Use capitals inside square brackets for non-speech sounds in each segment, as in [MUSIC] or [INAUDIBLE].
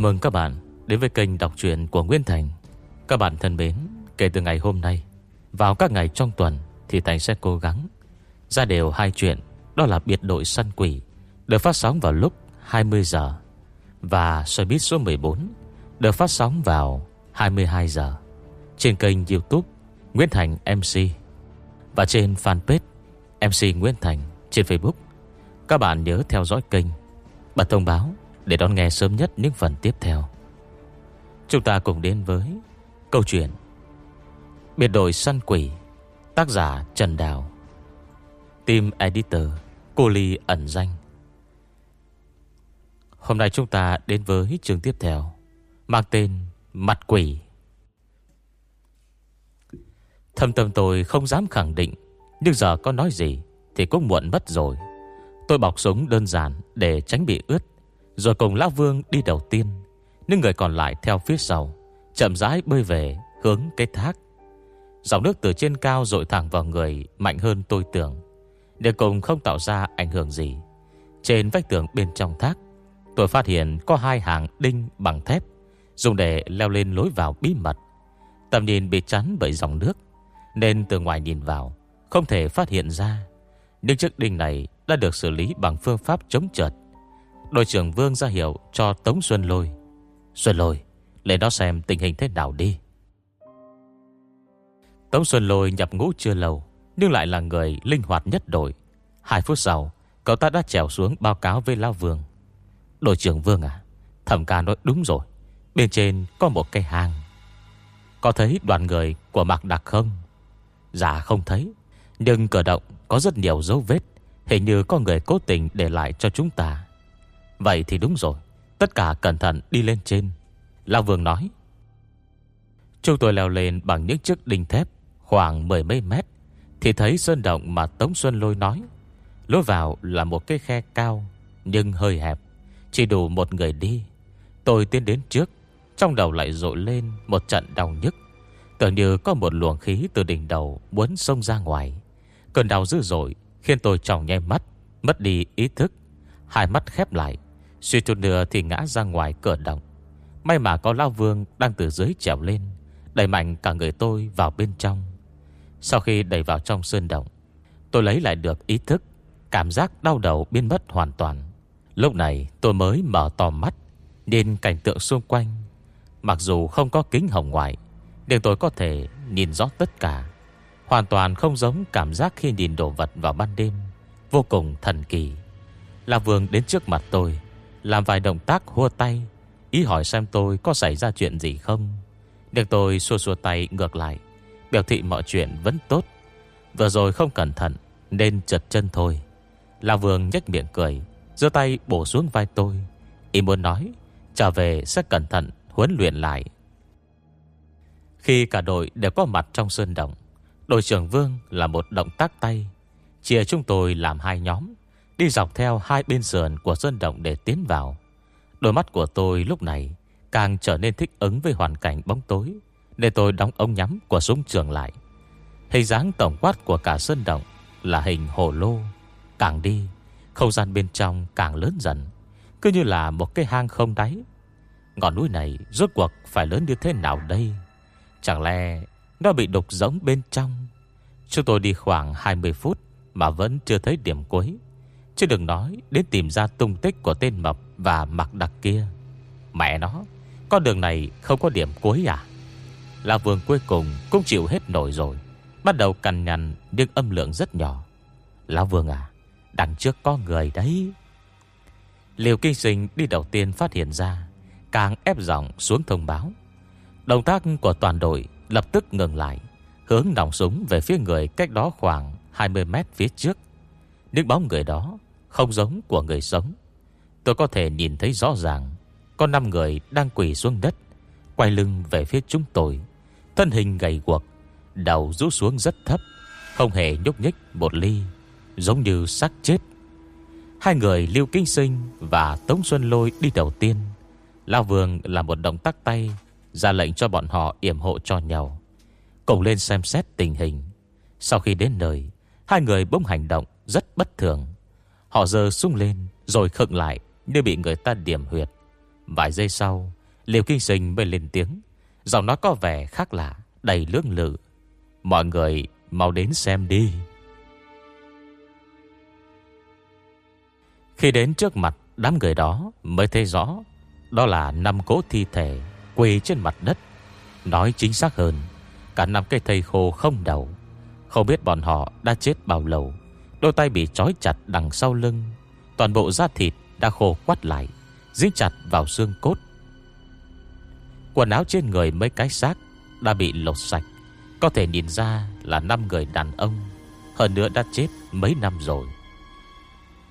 Chào mừng các bạn đến với kênh đọc truyện của Nguyên Thành. Các bạn thân mến, kể từ ngày hôm nay, vào các ngày trong tuần thì Thành sẽ cố gắng ra đều hai chuyện, đó là biệt đội săn quỷ được phát sóng vào lúc 20 giờ và xoay bít số 14 được phát sóng vào 22 giờ trên kênh YouTube Nguyễn Thành MC và trên fanpage MC Nguyễn Thành trên Facebook. Các bạn nhớ theo dõi kênh, bật thông báo để đón nghe sớm nhất những phần tiếp theo. Chúng ta cùng đến với câu chuyện Biệt đội săn quỷ, Tác giả Trần Đào. Team Editor Cô Ly ẩn danh. Hôm nay chúng ta đến với chương tiếp theo, Mang tên Mặt Quỷ. Thâm tâm tôi không dám khẳng định, Nhưng giờ có nói gì Thì cũng muộn mất rồi. Tôi bọc súng đơn giản để tránh bị ướt rồi cùng Lão Vương đi đầu tiên. Những người còn lại theo phía sau, Chậm rãi bơi về hướng cái thác. Dòng nước từ trên cao dội thẳng vào người Mạnh hơn tôi tưởng, Để cùng không tạo ra ảnh hưởng gì. Trên vách tường bên trong thác, Tôi phát hiện có hai hàng đinh bằng thép, Dùng để leo lên lối vào bí mật. Tầm nhìn bị chắn bởi dòng nước, Nên từ ngoài nhìn vào, Không thể phát hiện ra. Nhưng chiếc đinh này đã được xử lý bằng phương pháp chống trượt Đội trưởng Vương ra hiệu cho Tống Xuân Lôi. Xuân Lôi Lên đó xem tình hình thế nào đi. Tống Xuân Lôi nhập ngũ chưa lâu, Nhưng lại là người linh hoạt nhất đội. Hai phút sau, Cậu ta đã trèo xuống báo cáo với lao Vương. Đội trưởng Vương à Thẩm ca nói đúng rồi, Bên trên có một cây hang. Có thấy đoàn người của Mạc Đặc không? Dạ không thấy, Nhưng cử động có rất nhiều dấu vết, Hình như có người cố tình để lại cho chúng ta. Vậy thì đúng rồi, Tất cả cẩn thận đi lên trên. Lão Vương nói. Chúng tôi leo lên bằng những chiếc đinh thép Khoảng mười mấy mét, Thì thấy sơn động mà Tống Xuân Lôi nói. Lối vào là một cái khe cao, Nhưng hơi hẹp, Chỉ đủ một người đi. Tôi tiến đến trước, Trong đầu lại rội lên một trận đau nhức. Tưởng như có một luồng khí từ đỉnh đầu Muốn xông ra ngoài. Cơn đau dữ dội Khiến tôi tròng nháy mắt, Mất đi ý thức, Hai mắt khép lại. Suy chút nữa thì ngã ra ngoài cửa động. May mà có Lao Vương đang từ dưới trèo lên, Đẩy mạnh cả người tôi vào bên trong. Sau khi đẩy vào trong sơn động, Tôi lấy lại được ý thức, Cảm giác đau đầu biến mất hoàn toàn. Lúc này tôi mới mở to mắt, Nhìn cảnh tượng xung quanh. Mặc dù không có kính hồng ngoại, Nhưng tôi có thể nhìn rõ tất cả. Hoàn toàn không giống cảm giác khi nhìn đồ vật vào ban đêm, Vô cùng thần kỳ. La Vương đến trước mặt tôi làm vài động tác hua tay, Ý hỏi xem tôi có xảy ra chuyện gì không. Nhưng tôi xua xua tay ngược lại, Biểu thị mọi chuyện vẫn tốt. Vừa rồi không cẩn thận, Nên trật chân thôi. La Vương nhếch miệng cười, giơ tay bổ xuống vai tôi, Ý muốn nói, Trở về sẽ cẩn thận huấn luyện lại. Khi cả đội đều có mặt trong sơn động, Đội trưởng Vương là một động tác tay, Chia chúng tôi làm hai nhóm. Đi dọc theo hai bên sườn của sơn động để tiến vào. Đôi mắt của tôi lúc này Càng trở nên thích ứng với hoàn cảnh bóng tối Để tôi đóng ống nhắm của súng trường lại. Hình dáng tổng quát của cả sơn động Là hình hồ lô, Càng đi, Không gian bên trong càng lớn dần, Cứ như là một cái hang không đáy. Ngọn núi này rốt cuộc phải lớn như thế nào đây? Chẳng lẽ Nó bị đục giống bên trong? Chúng tôi đi khoảng 20 phút Mà vẫn chưa thấy điểm cuối. Chứ đừng nói đến tìm ra tung tích Của tên mập và mặc đặc kia. Mẹ nó, Con đường này không có điểm cuối à? Là vương cuối cùng cũng chịu hết nổi rồi, Bắt đầu cằn nhằn Nhưng âm lượng rất nhỏ. Lão Vương à Đằng trước có người đấy. Liều kinh sinh đi đầu tiên phát hiện ra, Càng ép giọng xuống thông báo. Động tác của toàn đội Lập tức ngừng lại, Hướng nòng súng về phía người cách đó khoảng 20 mét phía trước. Những bóng người đó không giống của người sống. Tôi có thể nhìn thấy rõ ràng, Có 5 người đang quỳ xuống đất, Quay lưng về phía chúng tôi. Thân hình gầy guộc, Đầu rũ xuống rất thấp, Không hề nhúc nhích một ly, Giống như xác chết. Hai người Lưu Kinh Sinh và Tống Xuân Lôi đi đầu tiên. Lao Vương làm một động tác tay, Ra lệnh cho bọn họ yểm hộ cho nhau. Cùng lên xem xét tình hình. Sau khi đến nơi, Hai người bỗng hành động rất bất thường. Họ dơ sung lên, Rồi khựng lại Như bị người ta điểm huyệt. Vài giây sau, liều kinh sinh mới lên tiếng. Giọng nói có vẻ khác lạ, Đầy lưỡng lự. Mọi người mau đến xem đi. Khi đến trước mặt đám người đó, Mới thấy rõ Đó là năm cố thi thể Quỳ trên mặt đất. Nói chính xác hơn, Cả năm cây thầy khô không đầu. Không biết bọn họ đã chết bao lâu. Đôi tay bị trói chặt đằng sau lưng. Toàn bộ da thịt đã khô quắt lại, Dính chặt vào xương cốt. Quần áo trên người mấy cái xác Đã bị lột sạch. Có thể nhìn ra là năm người đàn ông, Hơn nữa đã chết mấy năm rồi.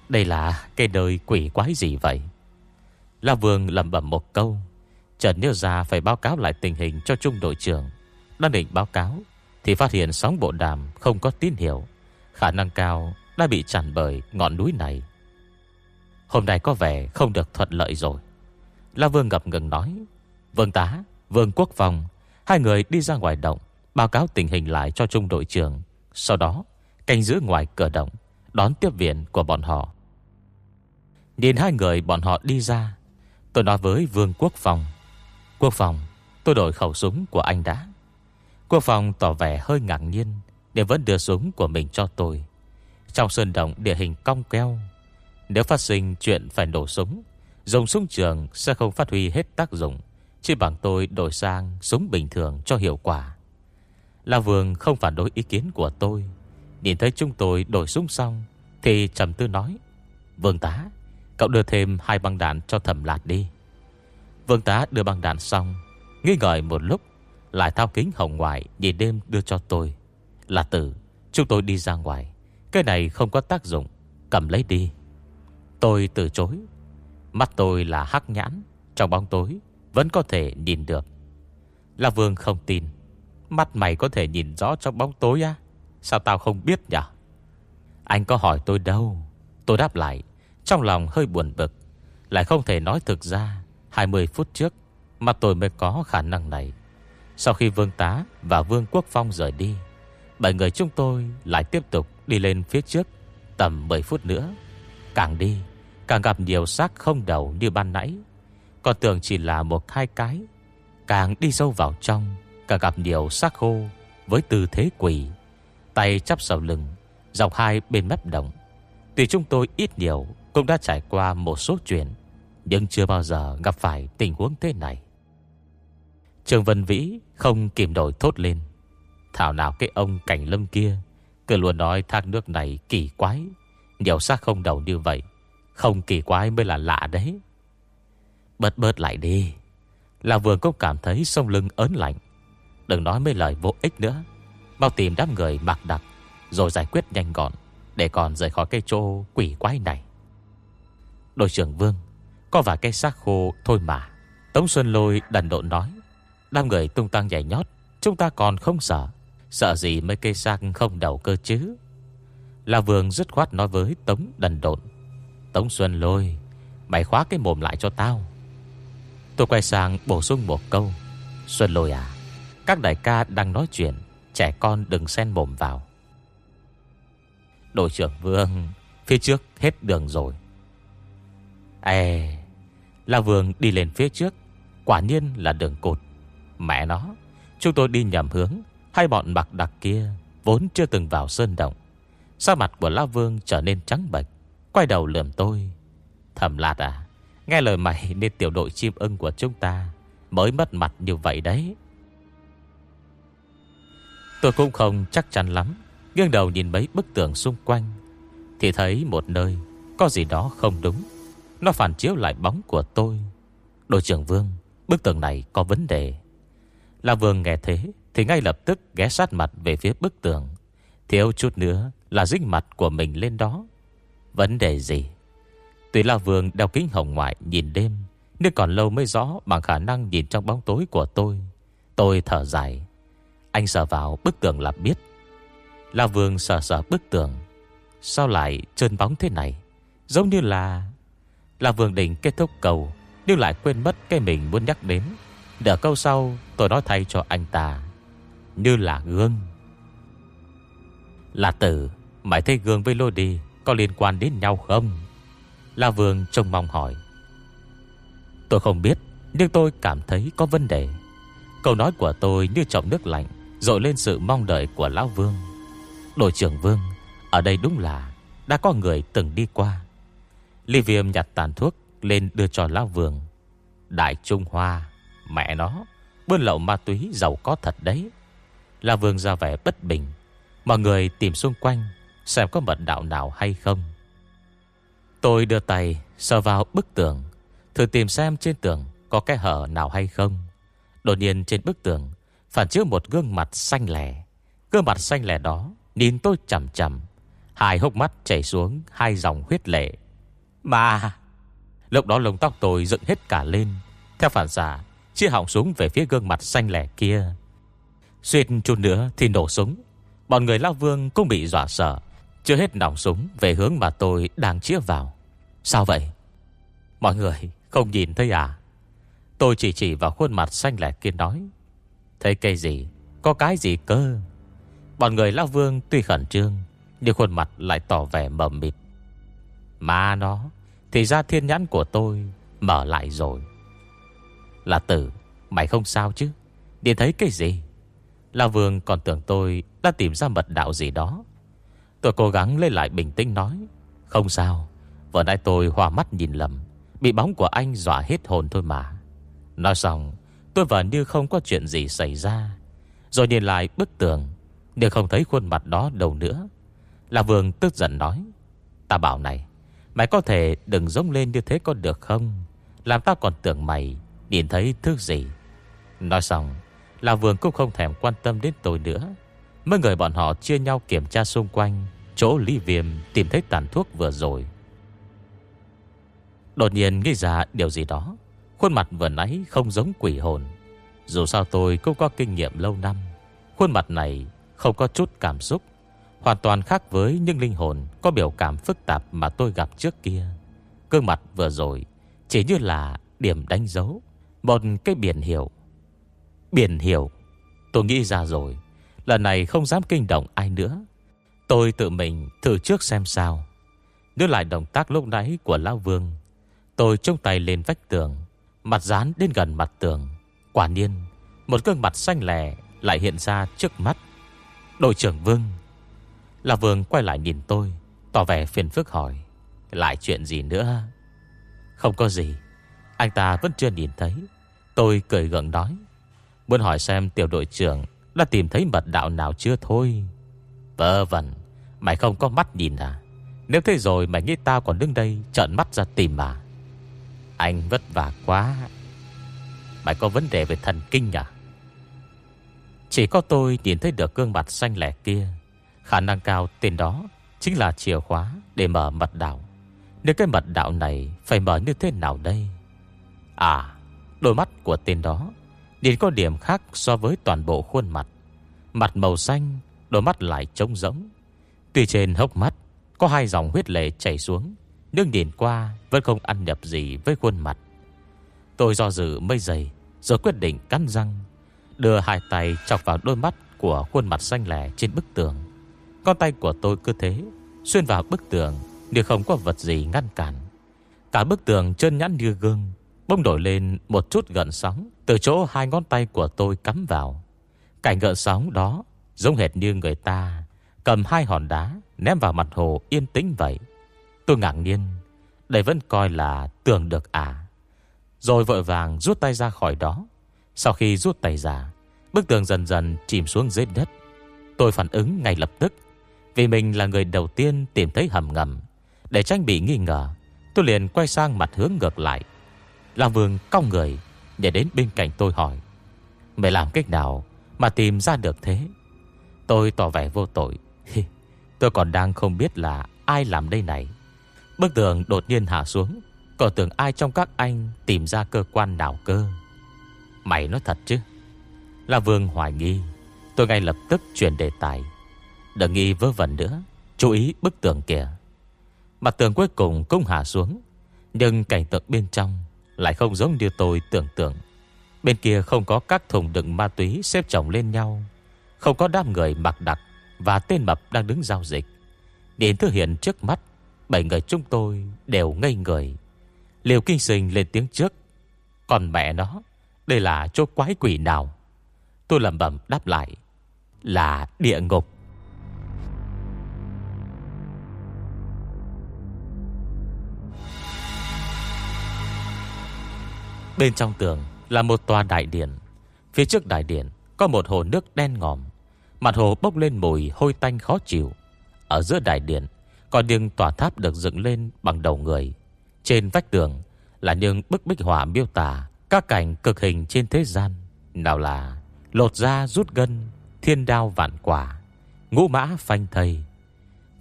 Đây là cái đời quỷ quái gì vậy? La Vương lầm bẩm một câu. Trần nhớ ra phải báo cáo lại tình hình cho trung đội trưởng. Đang định báo cáo, Thì phát hiện sóng bộ đàm không có tín hiệu. Khả năng cao đã bị chặn bởi ngọn núi này. Hôm nay có vẻ không được thuận lợi rồi. La Vương ngập ngừng nói Vương tá, Vương Quốc Phòng Hai người đi ra ngoài động Báo cáo tình hình lại cho trung đội trưởng Sau đó canh giữ ngoài cửa động Đón tiếp viện của bọn họ. Nhìn hai người bọn họ đi ra Tôi nói với Vương Quốc Phòng Quốc Phòng Tôi đổi khẩu súng của anh đã. Quốc Phòng tỏ vẻ hơi ngạc nhiên để vẫn đưa súng của mình cho tôi. Trong sơn động, địa hình cong keo. Nếu phát sinh chuyện phải nổ súng, Dùng súng trường sẽ không phát huy hết tác dụng. Chỉ bằng tôi đổi sang súng bình thường cho hiệu quả. La Vương không phản đối ý kiến của tôi. Nhìn thấy chúng tôi đổi súng xong, Thì trầm tư nói, Vương tá, Cậu đưa thêm hai băng đạn cho thẩm lạt đi. Vương tá đưa băng đạn xong, Nghi ngợi một lúc, Lại thao kính hồng ngoại Nhìn đêm đưa cho tôi. Là tử Chúng tôi đi ra ngoài. Cái này không có tác dụng. Cầm lấy đi. Tôi từ chối. Mắt tôi là hắc nhãn. Trong bóng tối, Vẫn có thể nhìn được. La Vương không tin. Mắt mày có thể nhìn rõ trong bóng tối á. Sao tao không biết nhỉ? Anh có hỏi tôi đâu. Tôi đáp lại. Trong lòng hơi buồn bực. Lại không thể nói thực ra. 20 phút trước, Mà tôi mới có khả năng này. Sau khi Vương Tá và Vương Quốc Phong rời đi Bảy người chúng tôi lại tiếp tục đi lên phía trước, Tầm 10 phút nữa. Càng đi, Càng gặp nhiều xác không đầu như ban nãy. Còn tưởng chỉ là một hai cái. Càng đi sâu vào trong, Càng gặp nhiều xác khô Với tư thế quỷ Tay chắp sau lưng, Dọc hai bên mép đồng. Tuy chúng tôi ít nhiều Cũng đã trải qua một số chuyện, Nhưng chưa bao giờ gặp phải tình huống thế này. Trường Vân Vĩ không kìm nổi thốt lên. Thảo nào cái ông cảnh lâm kia. Cứ luôn nói thác nước này kỳ quái. Nhiều xác không đầu như vậy, Không kỳ quái mới là lạ đấy. Bớt bớt lại đi. Là vừa cũng cảm thấy sông lưng ớn lạnh. Đừng nói mấy lời vô ích nữa. Mau tìm đám người mặc đặc Rồi giải quyết nhanh gọn, Để còn rời khỏi cái chỗ quỷ quái này. Đội trưởng Vương, Có vài cây xác khô thôi mà. Tống Xuân Lôi đần độn nói, Đám người tung tăng nhảy nhót, Chúng ta còn không sợ. Sợ gì mấy cây xác không đầu cơ chứ? La Vương dứt khoát nói với Tống đần độn. Tống Xuân Lôi, Mày khóa cái mồm lại cho tao. Tôi quay sang bổ sung một câu. Xuân Lôi à Các đại ca đang nói chuyện, Trẻ con đừng xen mồm vào. Đội trưởng Vương, Phía trước hết đường rồi. Ê, La Vương đi lên phía trước, Quả nhiên là đường cột Mẹ nó, Chúng tôi đi nhầm hướng Hai bọn mặc đặc kia Vốn chưa từng vào sơn động. Sao mặt của La Vương trở nên trắng bệch, Quay đầu lườm tôi. Thầm lạt à Nghe lời mày nên tiểu đội chim ưng của chúng ta Mới mất mặt như vậy đấy. Tôi cũng không chắc chắn lắm, Nghiêng đầu nhìn mấy bức tường xung quanh, Thì thấy một nơi Có gì đó không đúng. Nó phản chiếu lại bóng của tôi. Đội trưởng Vương, Bức tường này có vấn đề. Là Vương nghe thế thì ngay lập tức ghé sát mặt về phía bức tường. Thiếu chút nữa là dính mặt của mình lên đó. Vấn đề gì? Tùy La Vương đeo kính hồng ngoại nhìn đêm Nhưng còn lâu mới rõ Bằng khả năng nhìn trong bóng tối của tôi. Tôi thở dài. Anh sờ vào bức tường là biết. La Vương sờ sờ bức tường. Sao lại trơn bóng thế này? Giống như là La Vương định kết thúc cầu, Nhưng lại quên mất cái mình muốn nhắc đến. Đợi câu sau, tôi nói thay cho anh ta. Như là gương. Là tử Mày thấy gương với lôi đi, Có liên quan đến nhau không? La Vương trông mong hỏi. Tôi không biết, Nhưng tôi cảm thấy có vấn đề. Câu nói của tôi như trọng nước lạnh Rồi lên sự mong đợi của Lão Vương. Đội trưởng Vương, Ở đây đúng là Đã có người từng đi qua. Ly viêm nhặt tàn thuốc Lên đưa cho Lão Vương. Đại Trung Hoa, Mẹ nó, Buôn lậu ma túy giàu có thật đấy. Lão Vương ra vẻ bất bình. Mọi người tìm xung quanh Xem có mật đạo nào hay không. Tôi đưa tay sờ vào bức tường Thử tìm xem trên tường Có cái hở nào hay không. Đột nhiên trên bức tường Phản chiếu một gương mặt xanh lẻ Gương mặt xanh lẻ đó Nhìn tôi chầm chầm Hai hốc mắt chảy xuống hai dòng huyết lệ. Mà Lúc đó lông tóc tôi dựng hết cả lên. Theo phản xạ Chia hỏng súng về phía gương mặt xanh lẻ kia Xuyên chút nữa thì nổ súng. Bọn người Lao Vương cũng bị dọa sợ. Chưa hết nòng súng về hướng mà tôi đang chĩa vào. Sao vậy? Mọi người không nhìn thấy à? Tôi chỉ chỉ vào khuôn mặt xanh lẻ kia nói. Thấy cây gì? Có cái gì cơ? Bọn người Lao Vương tuy khẩn trương, Nhưng khuôn mặt lại tỏ vẻ mờ mịt. Mà nó, Thì ra thiên nhãn của tôi Mở lại rồi. Là tử, Mày không sao chứ? Đi thấy cái gì? Lão Vương còn tưởng tôi đã tìm ra mật đạo gì đó. Tôi cố gắng lấy lại bình tĩnh nói, Không sao, Vừa nãy tôi hòa mắt nhìn lầm, Bị bóng của anh dọa hết hồn thôi mà. Nói xong, Tôi vẫn như không có chuyện gì xảy ra, Rồi nhìn lại bức tường, Nhưng không thấy khuôn mặt đó đâu nữa. Là Vương tức giận nói, Ta bảo này, Mày có thể đừng giống lên như thế có được không? Làm ta còn tưởng mày Nhìn thấy thứ gì? Nói xong là Vương cũng không thèm quan tâm đến tôi nữa. Mấy người bọn họ chia nhau kiểm tra xung quanh, Chỗ Lý Viêm tìm thấy tàn thuốc vừa rồi. Đột nhiên nghĩ ra điều gì đó, Khuôn mặt vừa nãy không giống quỷ hồn. Dù sao tôi cũng có kinh nghiệm lâu năm, Khuôn mặt này không có chút cảm xúc, Hoàn toàn khác với những linh hồn Có biểu cảm phức tạp mà tôi gặp trước kia. Cương mặt vừa rồi Chỉ như là điểm đánh dấu, Một cái biển hiệu Biển hiểu. Tôi nghĩ ra rồi, Lần này không dám kinh động ai nữa. Tôi tự mình thử trước xem sao. Đưa lại động tác lúc nãy của Lão Vương, Tôi trông tay lên vách tường, Mặt dán đến gần mặt tường. Quả nhiên, Một gương mặt xanh lẻ lại hiện ra trước mắt. Đội trưởng Vương, lão Vương quay lại nhìn tôi, Tỏ vẻ phiền phức hỏi, Lại chuyện gì nữa? Không có gì, Anh ta vẫn chưa nhìn thấy. Tôi cười gượng nói Muốn hỏi xem tiểu đội trưởng Đã tìm thấy mật đạo nào chưa thôi? Vơ vẩn, Mày không có mắt nhìn à? Nếu thế rồi mày nghĩ tao còn đứng đây Trợn mắt ra tìm mà anh vất vả quá. Mày có vấn đề về thần kinh à? Chỉ có tôi nhìn thấy được gương mặt xanh lẻ kia. Khả năng cao tên đó Chính là chìa khóa để mở mật đạo. Nếu cái mật đạo này Phải mở như thế nào đây? À Đôi mắt của tên đó Nhìn có điểm khác so với toàn bộ khuôn mặt. Mặt màu xanh, Đôi mắt lại trông giống Tuy trên hốc mắt Có hai dòng huyết lệ chảy xuống, nhưng nhìn qua Vẫn không ăn nhập gì với khuôn mặt. Tôi do dự mây dày Rồi quyết định cắn răng, Đưa hai tay chọc vào đôi mắt Của khuôn mặt xanh lẻ trên bức tường. Con tay của tôi cứ thế, Xuyên vào bức tường nếu không có vật gì ngăn cản. Cả bức tường trơn nhẵn như gương Bông đổi lên một chút gợn sóng. Từ chỗ hai ngón tay của tôi cắm vào. Cảnh gợn sóng đó Giống hệt như người ta Cầm hai hòn đá Ném vào mặt hồ yên tĩnh vậy. Tôi ngạc nhiên, Đây vẫn coi là tưởng được à. Rồi vội vàng rút tay ra khỏi đó. Sau khi rút tay ra, Bức tường dần dần chìm xuống dưới đất. Tôi phản ứng ngay lập tức, Vì mình là người đầu tiên tìm thấy hầm ngầm. Để tránh bị nghi ngờ, Tôi liền quay sang mặt hướng ngược lại. Làm vương cong người Để đến bên cạnh tôi hỏi, Mày làm cách nào mà tìm ra được thế? Tôi tỏ vẻ vô tội Tôi còn đang không biết là ai làm đây này. Bức tường đột nhiên hạ xuống Còn tưởng ai trong các anh Tìm ra cơ quan nào cơ? Mày nói thật chứ? Là Vương hoài nghi, Tôi ngay lập tức chuyển đề tài. Đừng nghi vớ vẩn nữa, Chú ý bức tường kìa. Mặt tường cuối cùng cũng hạ xuống, Nhưng cảnh tượng bên trong lại không giống như tôi tưởng tượng. Bên kia không có các thùng đựng ma túy Xếp chồng lên nhau, Không có đám người mặc đặc Và tên mập đang đứng giao dịch. Điện thư hiện trước mắt, Bảy người chúng tôi đều ngây người. Liều kinh sinh lên tiếng trước, Còn mẹ nó, Đây là chỗ quái quỷ nào? Tôi lầm bẩm đáp lại, Là địa ngục. Bên trong tường là một tòa đại điện. Phía trước đại điện Có một hồ nước đen ngòm. Mặt hồ bốc lên mùi hôi tanh khó chịu. Ở giữa đại điện Còn những tòa tháp được dựng lên bằng đầu người. Trên vách tường Là những bức bích họa miêu tả Các cảnh cực hình trên thế gian. Nào là Lột da rút gân, Thiên đao vạn quả, Ngũ mã phanh thầy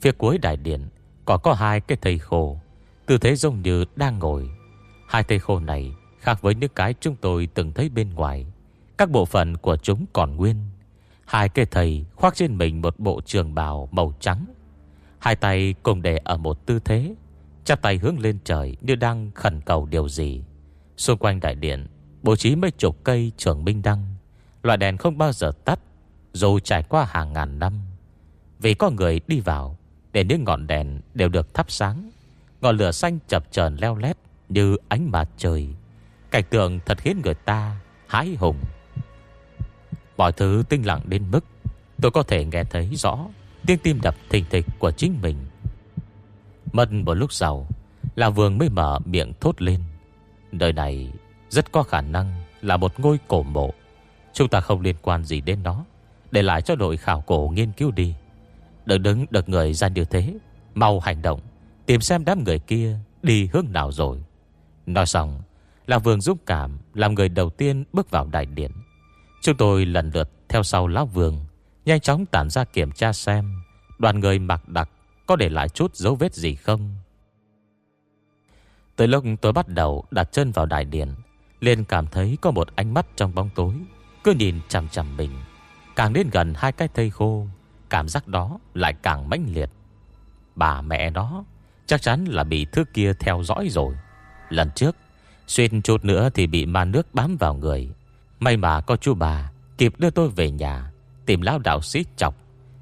Phía cuối đại điện Có có hai cái thầy khổ Tư thế giống như đang ngồi. Hai thầy khổ này Khác với những cái chúng tôi từng thấy bên ngoài. Các bộ phận của chúng còn nguyên. Hai cây thầy khoác trên mình một bộ trường bào màu trắng. Hai tay cùng để ở một tư thế, Chắp tay hướng lên trời như đang khẩn cầu điều gì. Xung quanh đại điện, Bố trí mấy chục cây trường minh đăng. Loại đèn không bao giờ tắt, Dù trải qua hàng ngàn năm. Vì có người đi vào, Để những ngọn đèn đều được thắp sáng. Ngọn lửa xanh chập chờn leo lét Như ánh mặt trời. Cảnh tượng thật khiến người ta hái hùng. Mọi thứ tinh lặng đến mức Tôi có thể nghe thấy rõ Tiếng tim đập thình thịch của chính mình. Mất một lúc sau Là vương mới mở miệng thốt lên. Đời này rất có khả năng Là một ngôi cổ mộ. Chúng ta không liên quan gì đến nó. Để lại cho đội khảo cổ nghiên cứu đi. Đừng đứng được người ra như thế. Mau hành động. Tìm xem đám người kia đi hướng nào rồi. Nói xong là Vương dũng cảm Làm người đầu tiên bước vào đại điện. Chúng tôi lần lượt theo sau Lão Vương, Nhanh chóng tản ra kiểm tra xem Đoàn người mặc đặc Có để lại chút dấu vết gì không. Tới lúc tôi bắt đầu đặt chân vào đại điện, liền cảm thấy có một ánh mắt trong bóng tối, Cứ nhìn chằm chằm mình. Càng đến gần hai cái thây khô, Cảm giác đó lại càng mãnh liệt. Bà mẹ đó Chắc chắn là bị thứ kia theo dõi rồi. Lần trước Xuyên chút nữa thì bị ma nước bám vào người. May mà có chú bà Kịp đưa tôi về nhà, Tìm lão đạo sĩ chọc.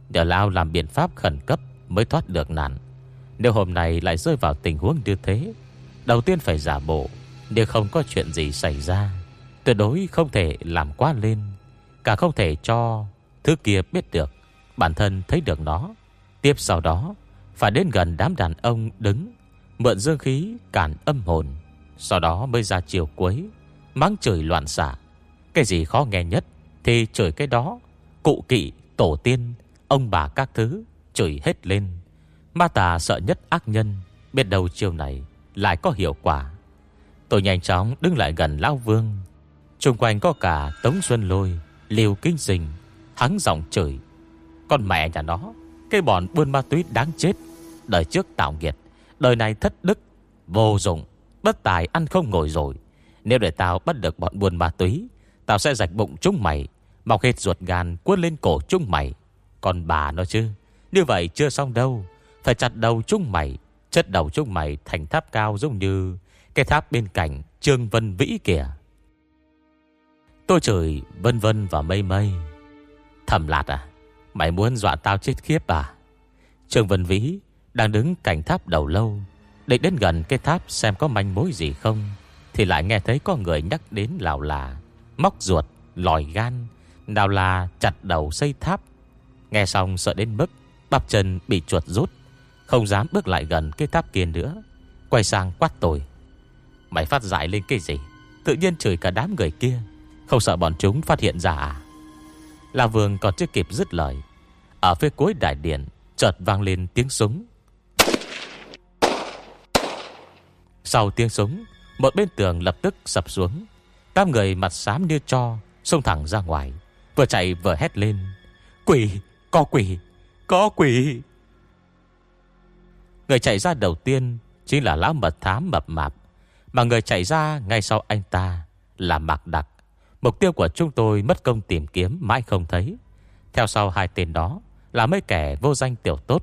Để lão làm biện pháp khẩn cấp Mới thoát được nạn. Nếu hôm nay lại rơi vào tình huống như thế, Đầu tiên phải giả bộ Nếu không có chuyện gì xảy ra. Tuyệt đối không thể làm quá lên, Cả không thể cho Thứ kia biết được, Bản thân thấy được nó. Tiếp sau đó, Phải đến gần đám đàn ông đứng, Mượn dương khí cản âm hồn sau đó mới ra chiều cuối. Mắng trời loạn xả Cái gì khó nghe nhất Thì chửi cái đó. Cụ kỵ, tổ tiên, ông bà các thứ Chửi hết lên. Ma tà sợ nhất ác nhân Biết đầu chiều này lại có hiệu quả. Tôi nhanh chóng đứng lại gần Lão Vương. Trung quanh có cả Tống Xuân Lôi Liêu Kinh dình Hắn giọng chửi Con mẹ nhà nó Cái bọn buôn ma túy đáng chết. Đời trước tạo nghiệt Đời này thất đức Vô dụng. Bất tài ăn không ngồi rồi. Nếu để tao bắt được bọn buôn ma túy, Tao sẽ rạch bụng chúng mày Mọc hết ruột gan cuốn lên cổ chúng mày. Còn bà nó chứ, Như vậy chưa xong đâu. Phải chặt đầu chúng mày, Chất đầu chúng mày thành tháp cao giống như Cái tháp bên cạnh Trương Vân Vĩ kìa. Tôi chửi vân vân và mây mây. Thầm lạt à Mày muốn dọa tao chết khiếp à? Trương Vân Vĩ Đang đứng cạnh tháp đầu lâu. Định đến gần cái tháp xem có manh mối gì không Thì lại nghe thấy có người nhắc đến lào là Móc ruột, lòi gan. Nào là chặt đầu xây tháp. Nghe xong sợ đến mức Bắp chân bị chuột rút Không dám bước lại gần cái tháp kia nữa. Quay sang quát tôi Mày phát giải lên cái gì? Tự nhiên chửi cả đám người kia Không sợ bọn chúng phát hiện ra à? Là vườn còn chưa kịp dứt lời Ở phía cuối đại điện Chợt vang lên tiếng súng. Sau tiếng súng Một bên tường lập tức sập xuống. Tam người mặt xám như cho Xông thẳng ra ngoài Vừa chạy vừa hét lên. Quỷ, có quỷ, có quỷ. Người chạy ra đầu tiên Chính là lão mật thám mập mạp Mà người chạy ra ngay sau anh ta Là Mạc Đặc. Mục tiêu của chúng tôi mất công tìm kiếm Mãi không thấy. Theo sau hai tên đó Là mấy kẻ vô danh tiểu tốt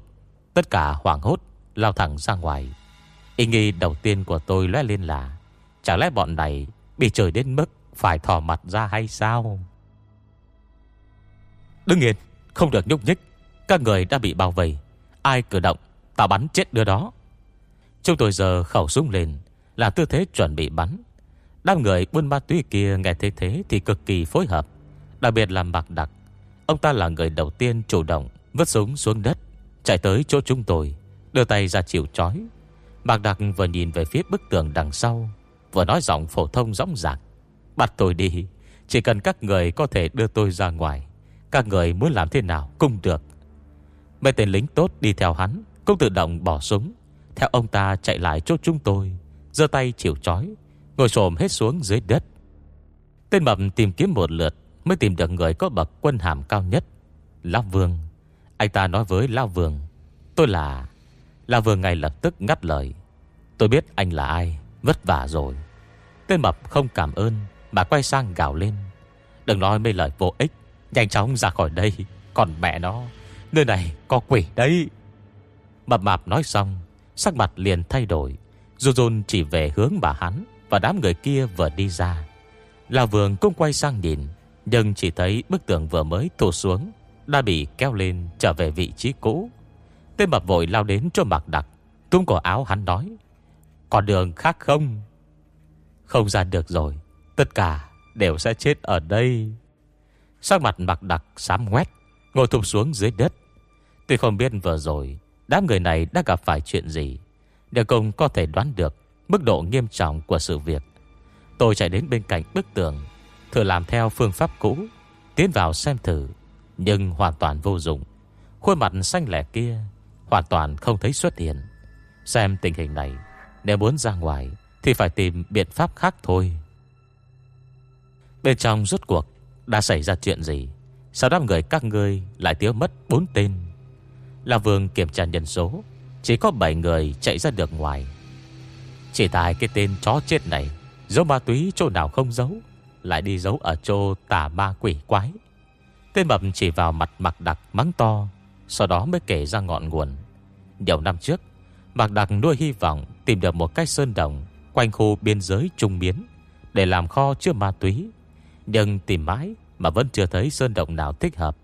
Tất cả hoảng hốt Lao thẳng ra ngoài. Ý nghĩ đầu tiên của tôi lóe lên là, Chẳng lẽ bọn này Bị trời đến mức phải thò mặt ra hay sao? Đứng yên Không được nhúc nhích. Các người đã bị bao vây. Ai cử động Tao bắn chết đứa đó. Chúng tôi giờ khẩu súng lên, Là tư thế chuẩn bị bắn. Đám người buôn ma túy kia nghe thế thế Thì cực kỳ phối hợp, Đặc biệt là Mạc Đặc. Ông ta là người đầu tiên chủ động Vứt súng xuống đất, Chạy tới chỗ chúng tôi, Đưa tay ra chịu chói Mạc Đặc vừa nhìn về phía bức tường đằng sau, Vừa nói giọng phổ thông rõng rạc. Bắt tôi đi, Chỉ cần các người có thể đưa tôi ra ngoài, Các người muốn làm thế nào cũng được. Mấy tên lính tốt đi theo hắn, Cũng tự động bỏ súng. Theo ông ta chạy lại chỗ chúng tôi, giơ tay chịu chói Ngồi xồm hết xuống dưới đất. Tên mập tìm kiếm một lượt Mới tìm được người có bậc quân hàm cao nhất, Lão Vương. Anh ta nói với Lão Vương, Tôi là là Vương ngay lập tức ngắt lời. Tôi biết anh là ai, Vất vả rồi. Tên mập không cảm ơn Mà quay sang gào lên. Đừng nói mấy lời vô ích, Nhanh chóng ra khỏi đây, Còn mẹ nó, Nơi này có quỷ đấy. Mập mạp nói xong, Sắc mặt liền thay đổi. Run run chỉ về hướng bà hắn Và đám người kia vừa đi ra. La Vương cũng quay sang nhìn, Nhưng chỉ thấy bức tường vừa mới thổ xuống, Đã bị kéo lên trở về vị trí cũ. Tên mập vội lao đến cho mặc đặc Tung cổ áo hắn nói, Còn đường khác không? Không ra được rồi, Tất cả đều sẽ chết ở đây. Sắc mặt mặc đặc xám ngoét Ngồi thụp xuống dưới đất. Tuy không biết vừa rồi, Đám người này đã gặp phải chuyện gì, Đều cùng có thể đoán được Mức độ nghiêm trọng của sự việc. Tôi chạy đến bên cạnh bức tường, Thử làm theo phương pháp cũ, Tiến vào xem thử, Nhưng hoàn toàn vô dụng. Khuôn mặt xanh lẻ kia Hoàn toàn không thấy xuất hiện. Xem tình hình này, Nếu muốn ra ngoài Thì phải tìm biện pháp khác thôi. Bên trong rốt cuộc Đã xảy ra chuyện gì? Sao đám người các ngươi lại tiêu mất 4 tên? Là vương kiểm tra nhân số, Chỉ có 7 người chạy ra được ngoài. Chỉ tại cái tên chó chết này, Giấu ma túy chỗ nào không giấu, Lại đi giấu ở chỗ tà ma quỷ quái. Tên mập chỉ vào mặt mặc đặc mắng to, Sau đó mới kể ra ngọn nguồn. Nhiều năm trước, Mạc Đặc nuôi hy vọng tìm được một cái sơn đồng Quanh khu biên giới trung biến Để làm kho chứa ma túy. Nhưng tìm mãi Mà vẫn chưa thấy sơn đồng nào thích hợp.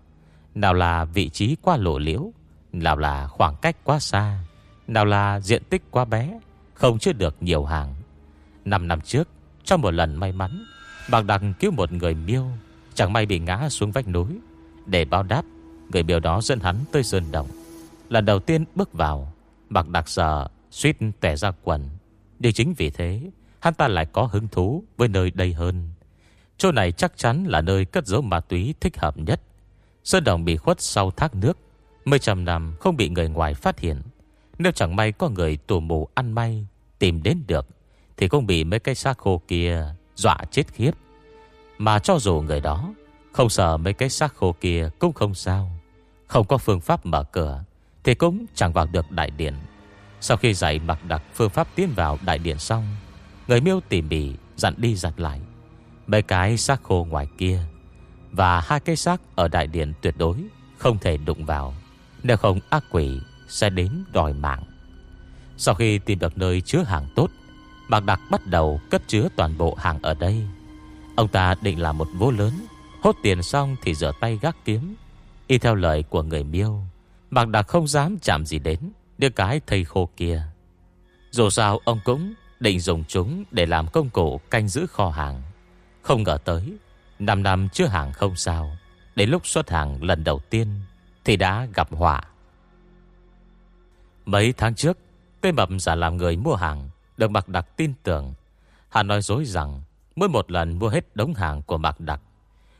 Nào là vị trí quá lộ liễu, Nào là khoảng cách quá xa, Nào là diện tích quá bé, Không chứa được nhiều hàng. Năm năm trước, Trong một lần may mắn, Mạc Đặc cứu một người miêu, Chẳng may bị ngã xuống vách núi, Để bao đáp Người miêu đó dẫn hắn tới sơn đồng. Lần đầu tiên bước vào. Mạc Đặc sợ, suýt tẻ ra quần. Điều chính vì thế, Hắn ta lại có hứng thú với nơi đây hơn. Chỗ này chắc chắn là nơi cất giấu ma túy thích hợp nhất. Sơn đồng bị khuất sau thác nước. Mấy trăm năm không bị người ngoài phát hiện. Nếu chẳng may có người tù mù ăn may, Tìm đến được, Thì cũng bị mấy cái xác khô kia Dọa chết khiếp. Mà cho dù người đó, Không sợ mấy cái xác khô kia cũng không sao. Không có phương pháp mở cửa thì cũng chẳng vào được đại điện. Sau khi dạy mặc đặc phương pháp tiến vào đại điện xong, Người miêu tỉ mỉ dặn đi dặn lại. Mấy cái xác khô ngoài kia Và hai cái xác ở đại điện tuyệt đối Không thể đụng vào, Nếu không ác quỷ sẽ đến đòi mạng. Sau khi tìm được nơi chứa hàng tốt, Mạc Đặc bắt đầu cất chứa toàn bộ hàng ở đây. Ông ta định làm một vô lớn, Hốt tiền xong thì rửa tay gác kiếm, Y theo lời của người miêu. Mạc Đặc không dám chạm gì đến Đưa cái thầy khô kia. Dù sao, ông cũng định dùng chúng Để làm công cụ canh giữ kho hàng. Không ngờ tới 5 năm chưa hàng không sao. Đến lúc xuất hàng lần đầu tiên Thì đã gặp họa. Mấy tháng trước, Tên mập giả làm người mua hàng Được Mạc Đặc tin tưởng. Hắn nói dối rằng Mỗi một lần mua hết đống hàng của Mạc Đặc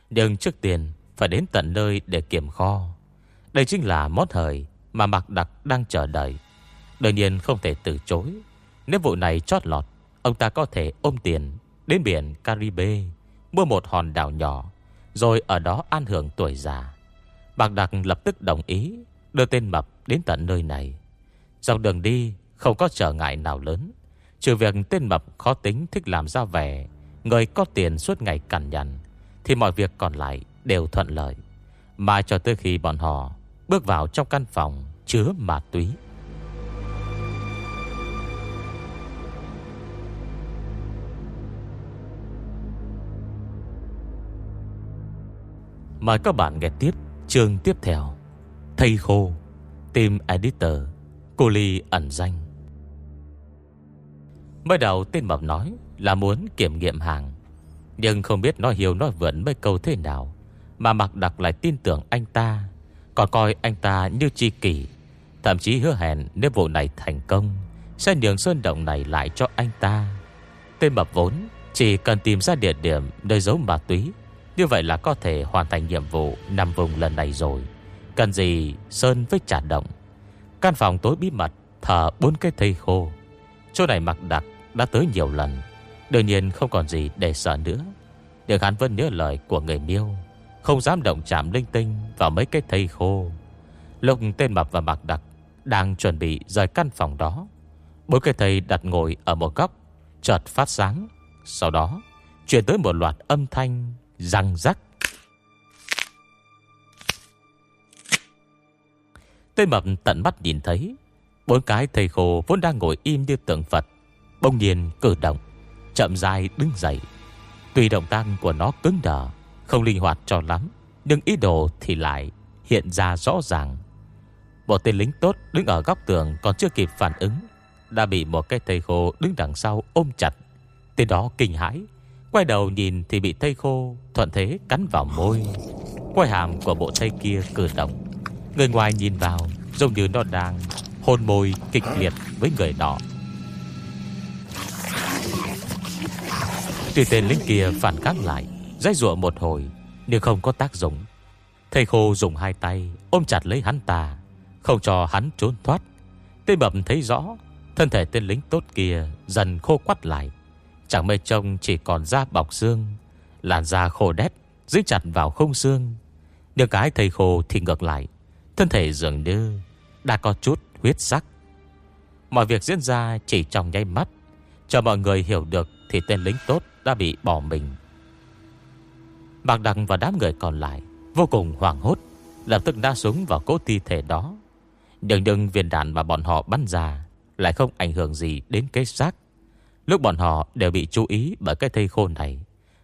Nhưng trước tiên Phải đến tận nơi để kiểm kho. Đây chính là món hời Mà Mạc Đặc đang chờ đợi. Đương nhiên không thể từ chối. Nếu vụ này chót lọt, Ông ta có thể ôm tiền Đến biển Caribe, Mua một hòn đảo nhỏ, Rồi ở đó an hưởng tuổi già. Mạc Đặc lập tức đồng ý, Đưa tên mập đến tận nơi này. Dọc đường đi, không có trở ngại nào lớn, Trừ việc tên mập khó tính thích làm ra vẻ, Người có tiền suốt ngày cằn nhằn, Thì mọi việc còn lại đều thuận lợi. Mà cho tới khi bọn họ Bước vào trong căn phòng Chứa ma túy. Mời các bạn nghe tiếp chương tiếp theo. Thầy khô, Team Editor, Cô Ly ẩn danh. Mới đầu tên mập nói là muốn kiểm nghiệm hàng, Nhưng không biết nói hiểu nói vượn mấy câu thế nào, Mà mặc đặc lại tin tưởng anh ta và coi anh ta như chi kỷ. Thậm chí hứa hẹn nếu vụ này thành công, Sẽ nhường sơn động này lại cho anh ta. Tên mập vốn Chỉ cần tìm ra địa điểm nơi giấu ma túy. Như vậy là có thể hoàn thành nhiệm vụ Nằm vùng lần này rồi. Cần gì Sơn với trả động? Căn phòng tối bí mật Thở bốn cái thây khô. Chỗ này mặc đặc đã tới nhiều lần. Đương nhiên không còn gì để sợ nữa. Được hắn vẫn nhớ lời của người miêu. Không dám động chạm linh tinh Vào mấy cái thây khô. Lúc tên mập và mặc đặc Đang chuẩn bị rời căn phòng đó, Bốn cái thây đặt ngồi ở một góc, Chợt phát sáng. Sau đó, chuyển tới một loạt âm thanh Răng rắc. Tên mập tận mắt nhìn thấy, Bốn cái thầy khô vốn đang ngồi im như tượng Phật Bông nhiên cử động, Chậm dài đứng dậy. Tùy động tác của nó cứng đờ không linh hoạt cho lắm, Nhưng ý đồ thì lại hiện ra rõ ràng. Một tên lính tốt đứng ở góc tường Còn chưa kịp phản ứng, Đã bị một cái thầy khô đứng đằng sau ôm chặt. Tên đó kinh hãi, Quay đầu nhìn thì bị thây khô Thuận thế cắn vào môi. Quay hàm của bộ thây kia cử động, Người ngoài nhìn vào Giống như nó đang hôn môi kịch liệt với người đó Tuy tên lính kia phản kháng lại Dây rụa một hồi, Nhưng không có tác dụng. Thầy khô dùng hai tay, ôm chặt lấy hắn ta, Không cho hắn trốn thoát. Tên bập thấy rõ, Thân thể tên lính tốt kia dần khô quắt lại. Chẳng mê trông chỉ còn da bọc xương, Làn da khô đét Dính chặt vào không xương. Nhưng cái thầy khô thì ngược lại, Thân thể dường như Đã có chút huyết sắc. Mọi việc diễn ra chỉ trong nháy mắt. Cho mọi người hiểu được Thì tên lính tốt đã bị bỏ mình. Bạc Đăng và đám người còn lại Vô cùng hoảng hốt, Lập tức đa súng vào cố thi thể đó. Nhưng đừng viên đạn mà bọn họ bắn ra Lại không ảnh hưởng gì đến cái xác. Lúc bọn họ đều bị chú ý Bởi cái thây khô này,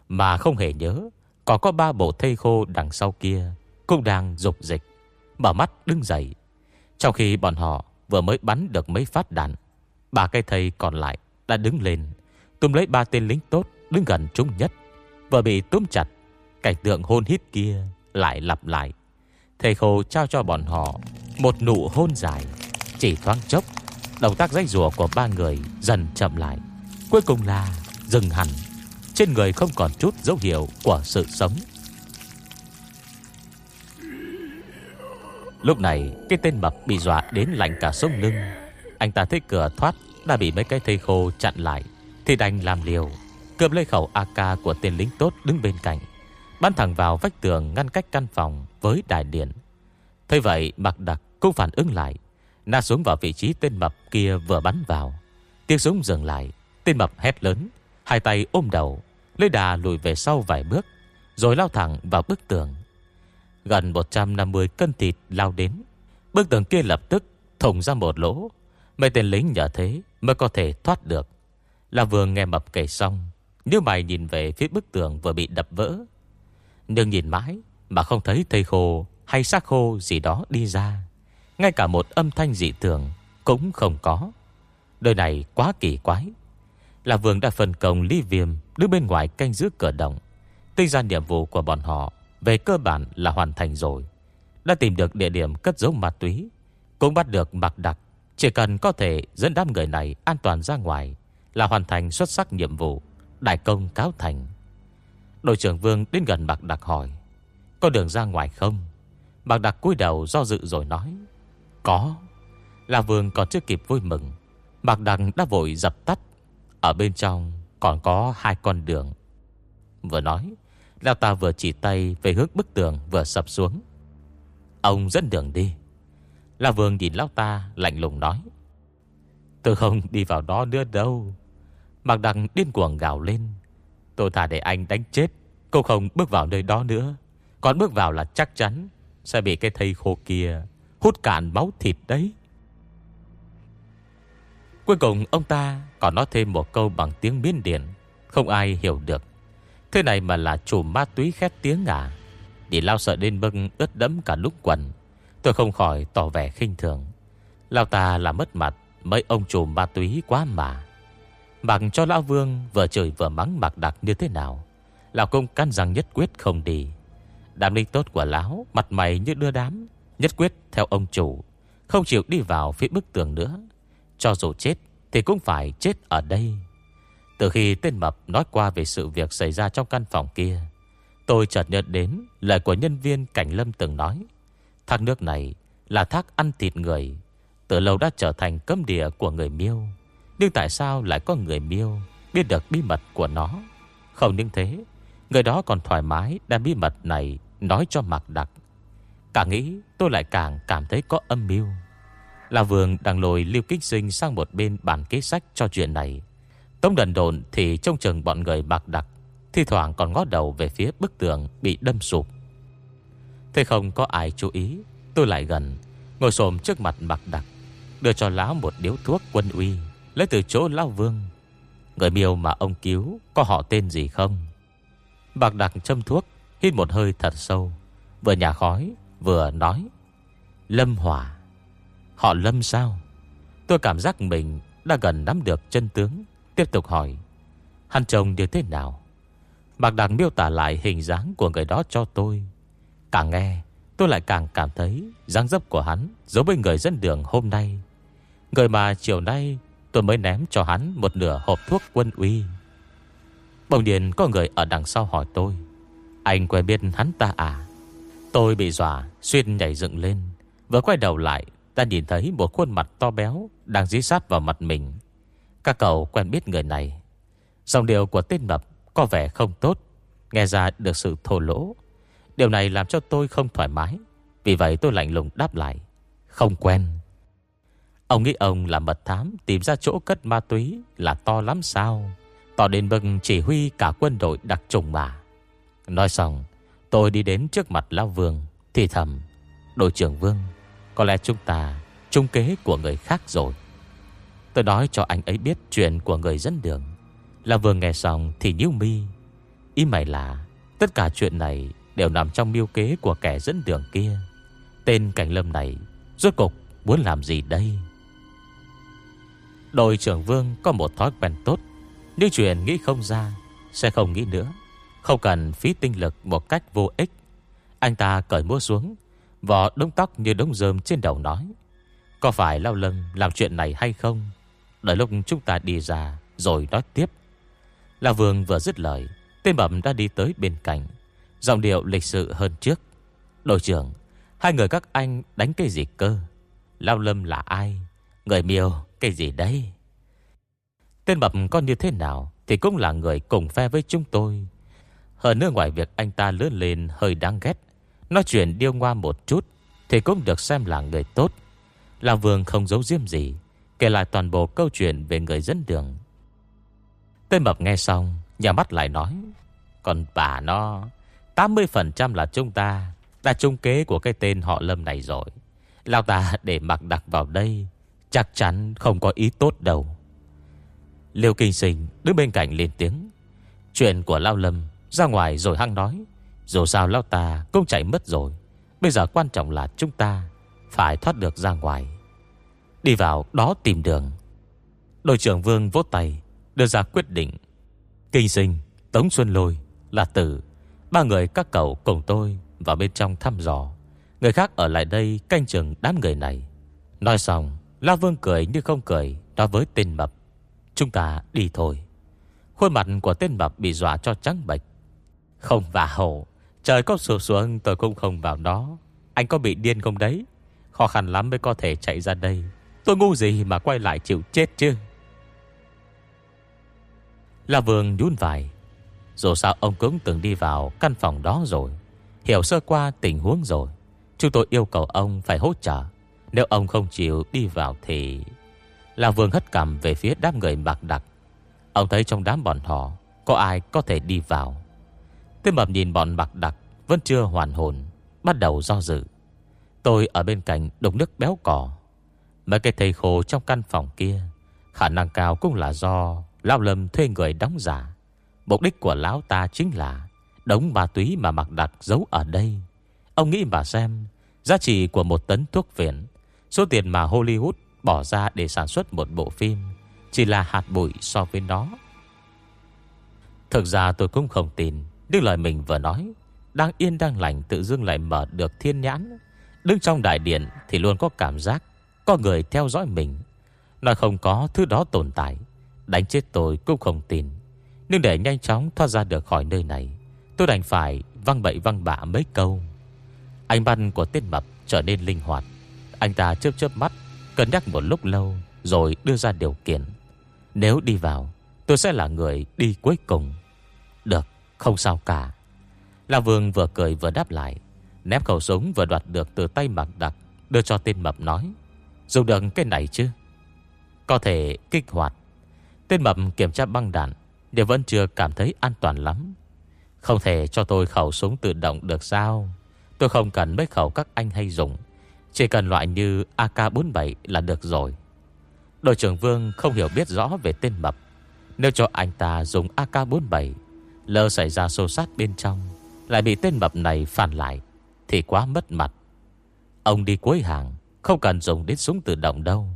Mà không hề nhớ Còn có ba bộ thây khô đằng sau kia Cũng đang dục dịch Mở mắt đứng dậy. Trong khi bọn họ vừa mới bắn được mấy phát đạn, Ba cái thây còn lại đã đứng lên Tùm lấy ba tên lính tốt Đứng gần chúng nhất, Vừa bị túm chặt Cảnh tượng hôn hít kia lại lặp lại. Thầy khô trao cho bọn họ Một nụ hôn dài, Chỉ thoáng chốc, Động tác dây rùa của ba người dần chậm lại. Cuối cùng là dừng hẳn, Trên người không còn chút dấu hiệu của sự sống. Lúc này, Cái tên mập bị dọa đến lạnh cả sống lưng. Anh ta thấy cửa thoát, Đã bị mấy cái thây khô chặn lại, Thì đành làm liều, Cướp lấy khẩu AK của tên lính tốt đứng bên cạnh. Bắn thẳng vào vách tường Ngăn cách căn phòng với đài điện. Thế vậy mặc đặc cũng phản ứng lại. Na xuống vào vị trí tên mập kia vừa bắn vào. Tiếng súng dừng lại. Tên mập hét lớn, Hai tay ôm đầu. Lấy đà lùi về sau vài bước, Rồi lao thẳng vào bức tường. Gần 150 cân thịt lao đến. Bức tường kia lập tức thủng ra một lỗ. Mấy tên lính nhờ thế Mới có thể thoát được. Là vừa nghe mập kể xong Nếu mày nhìn về phía bức tường vừa bị đập vỡ. Nhưng nhìn mãi Mà không thấy thây khô hay xác khô gì đó đi ra. Ngay cả một âm thanh dị thường Cũng không có. Đời này quá kỳ quái. Là vườn đã phân công Lý Viêm Đứng bên ngoài canh giữ cửa động. Tinh ra nhiệm vụ của bọn họ về cơ bản là hoàn thành rồi. Đã tìm được địa điểm cất giấu ma túy, Cũng bắt được mặc đặc. Chỉ cần có thể dẫn đám người này an toàn ra ngoài Là hoàn thành xuất sắc nhiệm vụ, Đại công cáo thành. Đội trưởng Vương đến gần bạc Đặc hỏi, Có đường ra ngoài không? Bạc Đặc cúi đầu do dự rồi nói, Có, Là Vương còn chưa kịp vui mừng. Bạc Đặc đã vội dập tắt. Ở bên trong còn có hai con đường. Vừa nói, Lão ta vừa chỉ tay về hướng bức tường vừa sập xuống. Ông dẫn đường đi. Lão Vương nhìn lão ta lạnh lùng nói, Tôi không đi vào đó nữa đâu. Mạc Đăng điên cuồng gào lên Tôi thà để anh đánh chết. Cô không bước vào nơi đó nữa. Còn bước vào là chắc chắn Sẽ bị cái thây khô kia Hút cạn máu thịt đấy. Cuối cùng, ông ta còn nói thêm một câu bằng tiếng miên điển Không ai hiểu được. Thế này mà là chủ ma túy khét tiếng à? Đi lao sợ đến bưng ướt đẫm cả lúc quần. Tôi không khỏi tỏ vẻ khinh thường. Lao ta là mất mặt, Mấy ông chủ ma túy quá mà. Mặc cho Lão Vương vừa chửi vừa mắng Mạc Đặc như thế nào, Lão công căn rằng nhất quyết không đi. Đám linh tốt của Lão, Mặt mày như đưa đám, Nhất quyết theo ông chủ, Không chịu đi vào phía bức tường nữa. Cho dù chết thì cũng phải chết ở đây. Từ khi tên Mập nói qua về sự việc xảy ra trong căn phòng kia, Tôi chợt nhớ đến lời của nhân viên Cảnh Lâm từng nói. Thác nước này là thác ăn thịt người, Từ lâu đã trở thành cấm địa của người miêu. Nhưng tại sao lại có người miêu, Biết được bí mật của nó? Không những thế, Người đó còn thoải mái đem bí mật này Nói cho Mạc Đặc. Càng nghĩ, tôi lại càng cảm thấy có âm mưu. Là Vương đang lồi Lưu Kích Sinh sang một bên bàn kế sách cho chuyện này. Tống đần đồn thì trông chừng bọn người Mạc Đặc Thì thoảng còn ngó đầu về phía bức tường bị đâm sụp. Thế không có ai chú ý, Tôi lại gần, Ngồi xồm trước mặt Mạc Đặc, Đưa cho lão một điếu thuốc quân uy. Lấy từ chỗ lão vương. Người miêu mà ông cứu, Có họ tên gì không? Bạc đặc châm thuốc, Hít một hơi thật sâu. Vừa nhả khói, vừa nói. Lâm Hỏa, Họ Lâm sao? Tôi cảm giác mình đã gần nắm được chân tướng. Tiếp tục hỏi. Hắn chồng như thế nào? Bạc đặc miêu tả lại hình dáng của người đó cho tôi. Càng nghe, Tôi lại càng cảm thấy dáng dấp của hắn Giống với người dân đường hôm nay. Người mà chiều nay Tôi mới ném cho hắn một nửa hộp thuốc quân uy. Bỗng nhiên có người ở đằng sau hỏi tôi. Anh quen biết hắn ta à? Tôi bị dọa Xuyên nhảy dựng lên. Vừa quay đầu lại, Ta nhìn thấy một khuôn mặt to béo Đang dí sát vào mặt mình. Các cậu quen biết người này. Dòng điều của tên mập có vẻ không tốt, Nghe ra được sự thô lỗ. Điều này làm cho tôi không thoải mái, Vì vậy tôi lạnh lùng đáp lại. Không quen. Ông nghĩ ông là mật thám Tìm ra chỗ cất ma túy là to lắm sao? To đến bừng chỉ huy cả quân đội đặc trùng mà. Nói xong, Tôi đi đến trước mặt Lão Vương, Thì thầm, Đội trưởng Vương, Có lẽ chúng ta trung kế của người khác rồi. Tôi nói cho anh ấy biết chuyện của người dẫn đường. Lão Vương nghe xong thì nhíu mi. Ý mày là Tất cả chuyện này đều nằm trong miêu kế của kẻ dẫn đường kia. Tên Cảnh Lâm này Rốt cục muốn làm gì đây? Đội trưởng Vương có một thói quen tốt nếu chuyện nghĩ không ra, Sẽ không nghĩ nữa. Không cần phí tinh lực một cách vô ích. Anh ta cởi mua xuống Vỏ đống tóc như đống rơm trên đầu nói, Có phải Lao Lâm làm chuyện này hay không? Đợi lúc chúng ta đi ra, Rồi nói tiếp. Lao Vương vừa dứt lời, Tên bẩm đã đi tới bên cạnh. Giọng điệu lịch sự hơn trước. Đội trưởng, Hai người các anh đánh cái gì cơ? Lao Lâm là ai? Người miêu cái gì đấy? Tên mập con như thế nào Thì cũng là người cùng phe với chúng tôi. Hơn nữa ngoài việc anh ta lớn lên Hơi đáng ghét, Nói chuyện điêu ngoa một chút Thì cũng được xem là người tốt. Là vương không giấu giếm gì, Kể lại toàn bộ câu chuyện về người dẫn đường. Tên mập nghe xong Nhà mắt lại nói, Còn bà nó 80% là chúng ta, Đã trung kế của cái tên họ Lâm này rồi. Lao ta để mặc đặt vào đây Chắc chắn không có ý tốt đâu. Liêu Kinh Sinh đứng bên cạnh lên tiếng. Chuyện của Lao Lâm Ra ngoài rồi hăng nói Dù sao Lao ta cũng chạy mất rồi Bây giờ quan trọng là chúng ta Phải thoát được ra ngoài. Đi vào đó tìm đường. Đội trưởng Vương vỗ tay Đưa ra quyết định. Kinh Sinh, Tống Xuân Lôi, là Tử Ba người các cậu cùng tôi Vào bên trong thăm dò. Người khác ở lại đây canh chừng đám người này. Nói xong La Vương cười như không cười, Nói với tên mập, Chúng ta đi thôi. Khuôn mặt của tên mập bị dọa cho trắng bệch. Không vào, Trời có sụp xuống, tôi cũng không vào đó. Anh có bị điên không đấy? Khó khăn lắm mới có thể chạy ra đây. Tôi ngu gì mà quay lại chịu chết chứ? La Vương nhún vai. Dù sao ông cũng từng đi vào căn phòng đó rồi, Hiểu sơ qua tình huống rồi. Chúng tôi yêu cầu ông phải hỗ trợ. Nếu ông không chịu đi vào thì La Vương hất cầm về phía đám người bạc đặc. Ông thấy trong đám bọn họ Có ai có thể đi vào. Tên mập nhìn bọn bạc đặc Vẫn chưa hoàn hồn, Bắt đầu do dự. Tôi ở bên cạnh đục nước béo cỏ Mấy cái thầy khổ trong căn phòng kia Khả năng cao cũng là do Lão Lâm thuê người đóng giả. Mục đích của lão ta chính là Đống ma túy mà mặc đặt giấu ở đây. Ông nghĩ mà xem, Giá trị của một tấn thuốc viện Số tiền mà Hollywood bỏ ra để sản xuất một bộ phim Chỉ là hạt bụi so với nó. Thực ra tôi cũng không tin đức lời mình vừa nói, Đang yên đang lành tự dưng lại mở được thiên nhãn. Đứng trong đại điện Thì luôn có cảm giác Có người theo dõi mình. Nói không có thứ đó tồn tại, Đánh chết tôi cũng không tin. Nhưng để nhanh chóng thoát ra được khỏi nơi này, Tôi đành phải văng bậy văng bạ mấy câu. Anh văn của tên mập trở nên linh hoạt. Anh ta chớp chớp mắt, Cân nhắc một lúc lâu, Rồi đưa ra điều kiện. Nếu đi vào, Tôi sẽ là người đi cuối cùng. Được, không sao cả. La Vương vừa cười vừa đáp lại, Ném khẩu súng vừa đoạt được từ tay mặt Đặc, Đưa cho tên mập nói, Dùng được cái này chứ? Có thể kích hoạt. Tên mập kiểm tra băng đạn Đều vẫn chưa cảm thấy an toàn lắm. Không thể cho tôi khẩu súng tự động được sao? Tôi không cần mấy khẩu các anh hay dùng. Chỉ cần loại như AK-47 là được rồi. Đội trưởng Vương không hiểu biết rõ về tên mập. Nếu cho anh ta dùng AK-47 Lỡ xảy ra xô sát bên trong, Lại bị tên mập này phản lại, Thì quá mất mặt. Ông đi cuối hàng, Không cần dùng đến súng tự động đâu.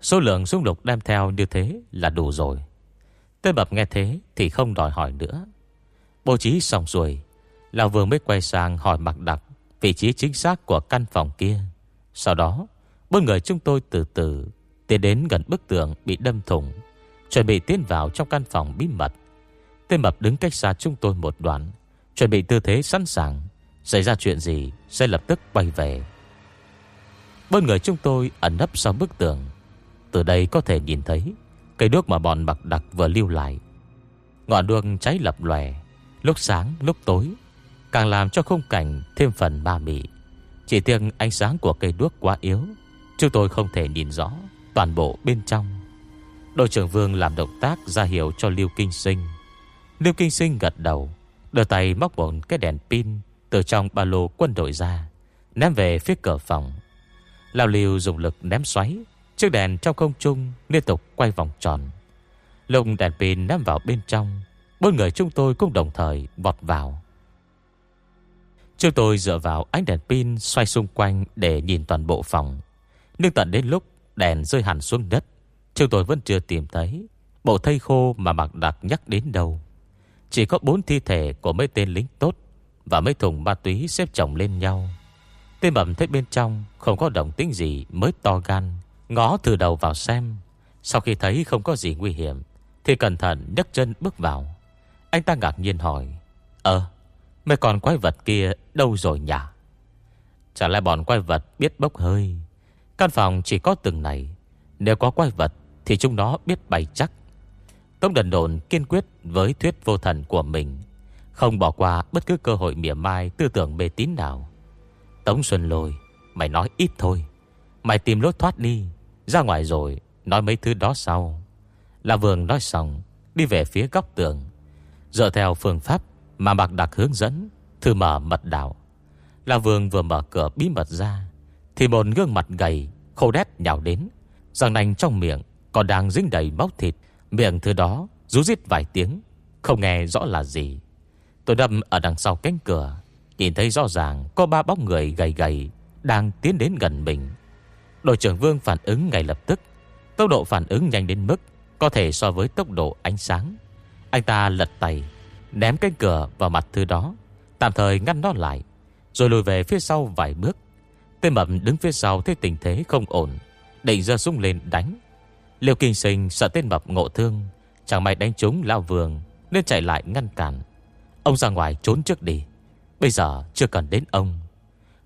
Số lượng súng lục đem theo như thế là đủ rồi. Tên mập nghe thế Thì không đòi hỏi nữa. Bố trí xong rồi Lão Vương mới quay sang hỏi mặc Đặc Vị trí chính xác của căn phòng kia. Sau đó, Bốn người chúng tôi từ từ Tiến đến gần bức tường bị đâm thủng, Chuẩn bị tiến vào trong căn phòng bí mật. Tên mập đứng cách xa chúng tôi một đoạn, Chuẩn bị tư thế sẵn sàng, Xảy ra chuyện gì Sẽ lập tức bay về. Bốn người chúng tôi ẩn nấp sau bức tường. Từ đây có thể nhìn thấy, Cây đuốc mà bọn mặc đặc vừa lưu lại. Ngọn đuốc cháy lập lòe, Lúc sáng, lúc tối, Càng làm cho khung cảnh thêm phần ma mị. Chỉ tiếc ánh sáng của cây đuốc quá yếu, Chúng tôi không thể nhìn rõ Toàn bộ bên trong. Đội trưởng Vương làm động tác ra hiệu cho Lưu Kinh Sinh. Lưu Kinh Sinh gật đầu, Đưa tay móc một cái đèn pin Từ trong ba lô quân đội ra, Ném về phía cửa phòng. Lao Lưu dùng lực ném xoáy, Chiếc đèn trong không trung Liên tục quay vòng tròn. Lùng đèn pin ném vào bên trong, Bốn người chúng tôi cũng đồng thời vọt vào. Chúng tôi dựa vào ánh đèn pin Xoay xung quanh để nhìn toàn bộ phòng. Nhưng tận đến lúc Đèn rơi hẳn xuống đất, Chúng tôi vẫn chưa tìm thấy Bộ thây khô mà Mạc Đặc nhắc đến đâu. Chỉ có bốn thi thể của mấy tên lính tốt Và mấy thùng ma túy xếp chồng lên nhau. Tên bẩm thấy bên trong Không có động tính gì mới to gan, Ngó từ đầu vào xem. Sau khi thấy không có gì nguy hiểm, Thì cẩn thận nhấc chân bước vào. Anh ta ngạc nhiên hỏi Ờ Mấy con quái vật kia đâu rồi nhỉ? Chả lẽ bọn quái vật biết bốc hơi? Căn phòng chỉ có từng này. Nếu có quái vật Thì chúng nó biết bày chắc. Tống đần đồn kiên quyết với thuyết vô thần của mình, Không bỏ qua bất cứ cơ hội mỉa mai tư tưởng mê tín nào. Tống Xuân Lôi, Mày nói ít thôi. Mày tìm lối thoát đi. Ra ngoài rồi, Nói mấy thứ đó sau. Là vườn nói xong, Đi về phía góc tường. Dựa theo phương pháp mà Mạc Đặc hướng dẫn, Thư mở mật đảo Là Vương vừa mở cửa bí mật ra, Thì một gương mặt gầy, Khô đét nhào đến. Răng nành trong miệng Còn đang dính đầy máu thịt, Miệng thứ đó rú rít vài tiếng, Không nghe rõ là gì. Tôi đâm ở đằng sau cánh cửa, Nhìn thấy rõ ràng có ba bóng người gầy gầy Đang tiến đến gần mình. Đội trưởng Vương phản ứng ngay lập tức. Tốc độ phản ứng nhanh đến mức Có thể so với tốc độ ánh sáng. Anh ta lật tay Ném cánh cửa vào mặt thứ đó Tạm thời ngăn nó lại Rồi lùi về phía sau vài bước. Tên mập đứng phía sau thấy tình thế không ổn Định ra súng lên đánh. Liêu Kinh Sinh sợ tên mập ngộ thương Chẳng may đánh trúng lao vườn Nên chạy lại ngăn cản. Ông ra ngoài trốn trước đi Bây giờ chưa cần đến ông.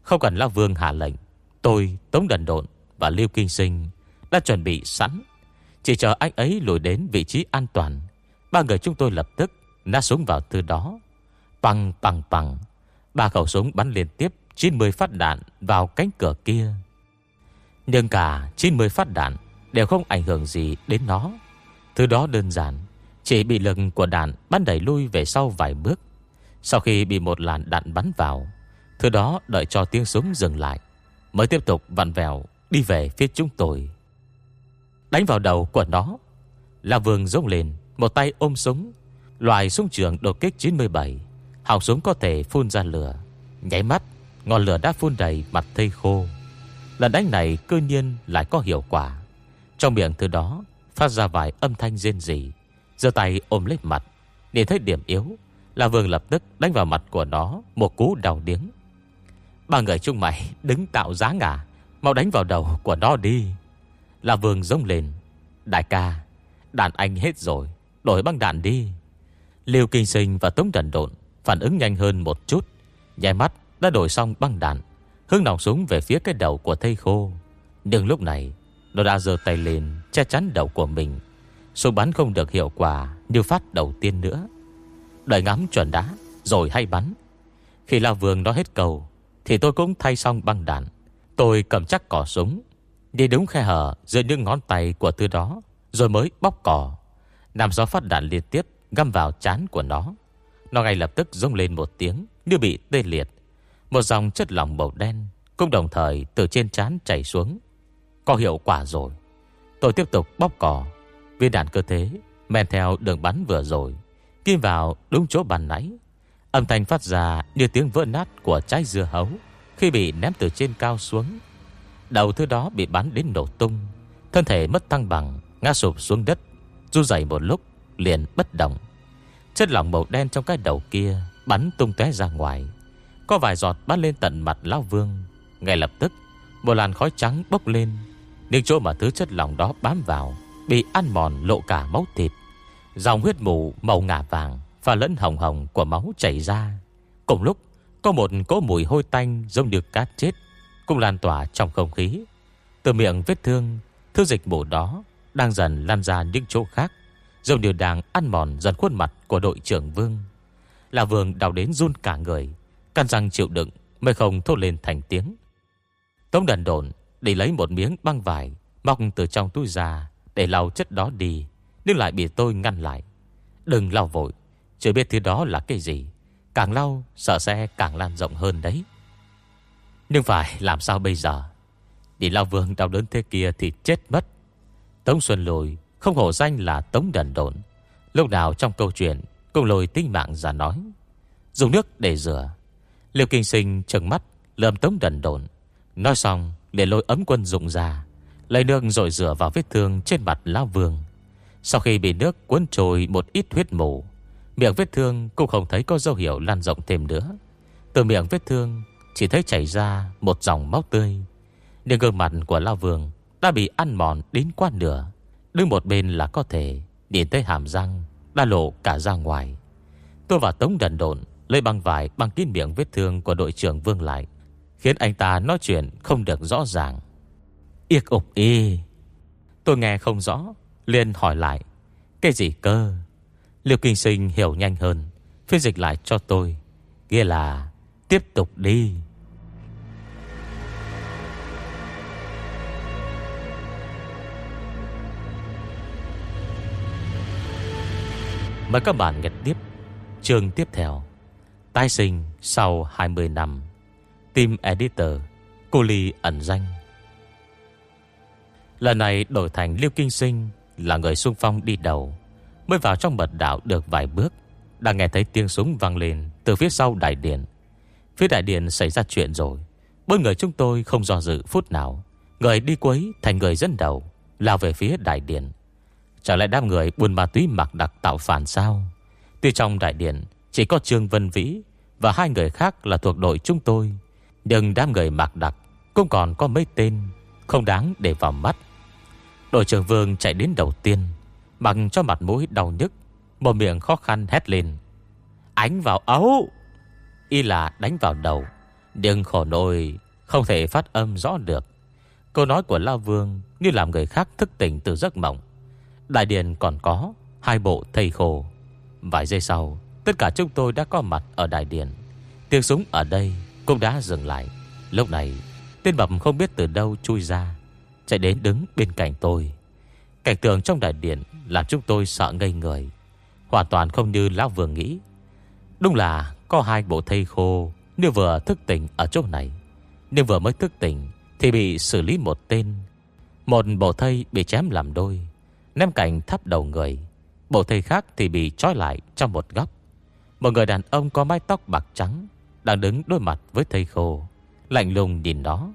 Không cần lao vương hạ lệnh Tôi, Tống Đần Độn và Liêu Kinh Sinh Đã chuẩn bị sẵn. Chỉ chờ anh ấy lùi đến vị trí an toàn Ba người chúng tôi lập tức Nã súng vào từ đó. Bằng bằng bằng Ba khẩu súng bắn liên tiếp 90 phát đạn vào cánh cửa kia. Nhưng cả 90 phát đạn Đều không ảnh hưởng gì đến nó. Thứ đó đơn giản, Chỉ bị lực của đạn bắn đẩy lui về sau vài bước. Sau khi bị một làn đạn bắn vào, Thứ đó đợi cho tiếng súng dừng lại, Mới tiếp tục vặn vẹo Đi về phía chúng tôi. Đánh vào đầu của nó Là vườn rông lên, Một tay ôm súng loài súng trường đột kích 97 Họng súng có thể phun ra lửa. Nháy mắt, Ngọn lửa đã phun đầy mặt thây khô. Lần đánh này cơ nhiên lại có hiệu quả. Trong miệng từ đó Phát ra vài âm thanh rên rỉ, giơ tay ôm lấy mặt, để thấy điểm yếu Là vương lập tức đánh vào mặt của nó Một cú đau điếng. Ba người chung mày [LAUGHS] đứng tạo giá ngả Mau đánh vào đầu của nó đi. Là vương rông lên. Đại ca Đàn anh hết rồi, Đổi băng đạn đi. Liêu Kinh Sinh và Tống Trần Độn Phản ứng nhanh hơn một chút. Nhai mắt đã đổi xong băng đạn, Hướng nòng súng về phía cái đầu của thây khô. Nhưng lúc này, Nó đã giơ tay lên che chắn đầu của mình. Súng bắn không được hiệu quả Như phát đầu tiên nữa. Đợi ngắm chuẩn đá Rồi hay bắn. Khi la Vương nó hết cầu Thì tôi cũng thay xong băng đạn. Tôi cầm chắc cỏ súng, Đi đúng khe hở giữa những ngón tay của tư đó, Rồi mới bóc cỏ. Nằm gió phát đạn liên tiếp Găm vào chán của nó. Nó ngay lập tức rung lên một tiếng Như bị tê liệt. Một dòng chất lỏng màu đen Cũng đồng thời từ trên chán chảy xuống. Có hiệu quả rồi. Tôi tiếp tục bóc cỏ Viên đạn cơ thế Men theo đường bắn vừa rồi, Kim vào đúng chỗ bàn nãy. Âm thanh phát ra như tiếng vỡ nát của trái dưa hấu Khi bị ném từ trên cao xuống. Đầu thứ đó bị bắn đến nổ tung. Thân thể mất thăng bằng, Ngã sụp xuống đất. Run dày một lúc, liền bất động. Chất lỏng màu đen trong cái đầu kia Bắn tung té ra ngoài. Có vài giọt bắn lên tận mặt Lão Vương. Ngay lập tức, Một làn khói trắng bốc lên. Nhưng chỗ mà thứ chất lỏng đó bám vào Bị ăn mòn lộ cả máu thịt. Dòng huyết mù màu ngả vàng Và lẫn hồng hồng của máu chảy ra. Cùng lúc, Có một cỗ mùi hôi tanh giống như cát chết Cũng lan tỏa trong không khí. Từ miệng vết thương Thứ dịch mù đó Đang dần lan ra những chỗ khác. Giống điều đàng ăn mòn dần khuôn mặt của đội trưởng Vương. Là Vương đào đến run cả người Căn răng chịu đựng Mới không thốt lên thành tiếng. Tống đần đồn Để lấy một miếng băng vải, Móc từ trong túi ra Để lau chất đó đi, Nhưng lại bị tôi ngăn lại. Đừng lau vội, Chưa biết thứ đó là cái gì. Càng lau, sợ sẽ càng lan rộng hơn đấy. Nhưng phải làm sao bây giờ? Đi lau vương đau đớn thế kia Thì chết mất. Tống Xuân Lùi không hổ danh là Tống Đần Độn. Lúc nào trong câu chuyện, Cũng lôi tinh mạng ra nói, Dùng nước để rửa. Liêu Kinh Sinh trừng mắt lơm Tống Đần Độn. Nói xong, liền lôi ấm quân dụng ra, Lấy nước rồi rửa vào vết thương trên mặt Lão Vương. Sau khi bị nước cuốn trôi một ít huyết mù, Miệng vết thương cũng không thấy có dấu hiệu lan rộng thêm nữa. Từ miệng vết thương, Chỉ thấy chảy ra một dòng máu tươi. Nhưng gương mặt của Lão Vương Đã bị ăn mòn đến qua nửa. Đứng một bên là có thể Nhìn thấy hàm răng Đã lộ cả ra ngoài. Tôi và Tống đần độn Lấy băng vải băng kín miệng vết thương của đội trưởng Vương lại, Khiến anh ta nói chuyện không được rõ ràng. Iếc ục y. Tôi nghe không rõ, liền hỏi lại, Cái gì cơ? Liêu Kinh Sinh hiểu nhanh hơn, Phiên dịch lại cho tôi, Nghĩa là tiếp tục đi. Mời các bạn nghe tiếp Chương tiếp theo, Tái sinh sau 20 năm. Team Editor, Cô Ly ẩn danh. Lần này đổi thành Liêu Kinh Sinh Là người xung phong đi đầu, Mới vào trong mật đảo được vài bước, đã nghe thấy tiếng súng vang lên Từ phía sau đại điện. Phía đại điện xảy ra chuyện rồi, Bốn người chúng tôi không do dự phút nào, Người đi quấy thành người dẫn đầu, Lao về phía đại điện. Chẳng lẽ đám người buôn ma túy mặc đặc tạo phản sao? Tuy trong đại điện Chỉ có Trương Vân Vĩ Và hai người khác là thuộc đội chúng tôi, Nhưng đám người mặc đặc Cũng còn có mấy tên Không đáng để vào mắt. Đội trưởng Vương chạy đến đầu tiên Bằng cho mặt mũi đau nhức, Một miệng khó khăn hét lên. Ánh vào ấu! Y là đánh vào đầu, Nhưng khổ nồi Không thể phát âm rõ được. Câu nói của Lao Vương Như làm người khác thức tỉnh từ giấc mộng. Đại điện còn có Hai bộ thầy khổ. Vài giây sau, Tất cả chúng tôi đã có mặt ở đại điện Tiếng súng ở đây cũng đã dừng lại. Lúc này, Tên bập không biết từ đâu chui ra, Chạy đến đứng bên cạnh tôi. Cảnh tượng trong đại điện Làm chúng tôi sợ ngây người. Hoàn toàn không như Lão vừa nghĩ. Đúng là có hai bộ thây khô Nếu vừa thức tỉnh ở chỗ này, Nếu vừa mới thức tỉnh Thì bị xử lý một tên. Một bộ thây bị chém làm đôi Ném cảnh thắp đầu người. Bộ thầy khác thì bị trói lại trong một góc. Một người đàn ông có mái tóc bạc trắng Đang đứng đối mặt với thầy khô, Lạnh lùng nhìn nó.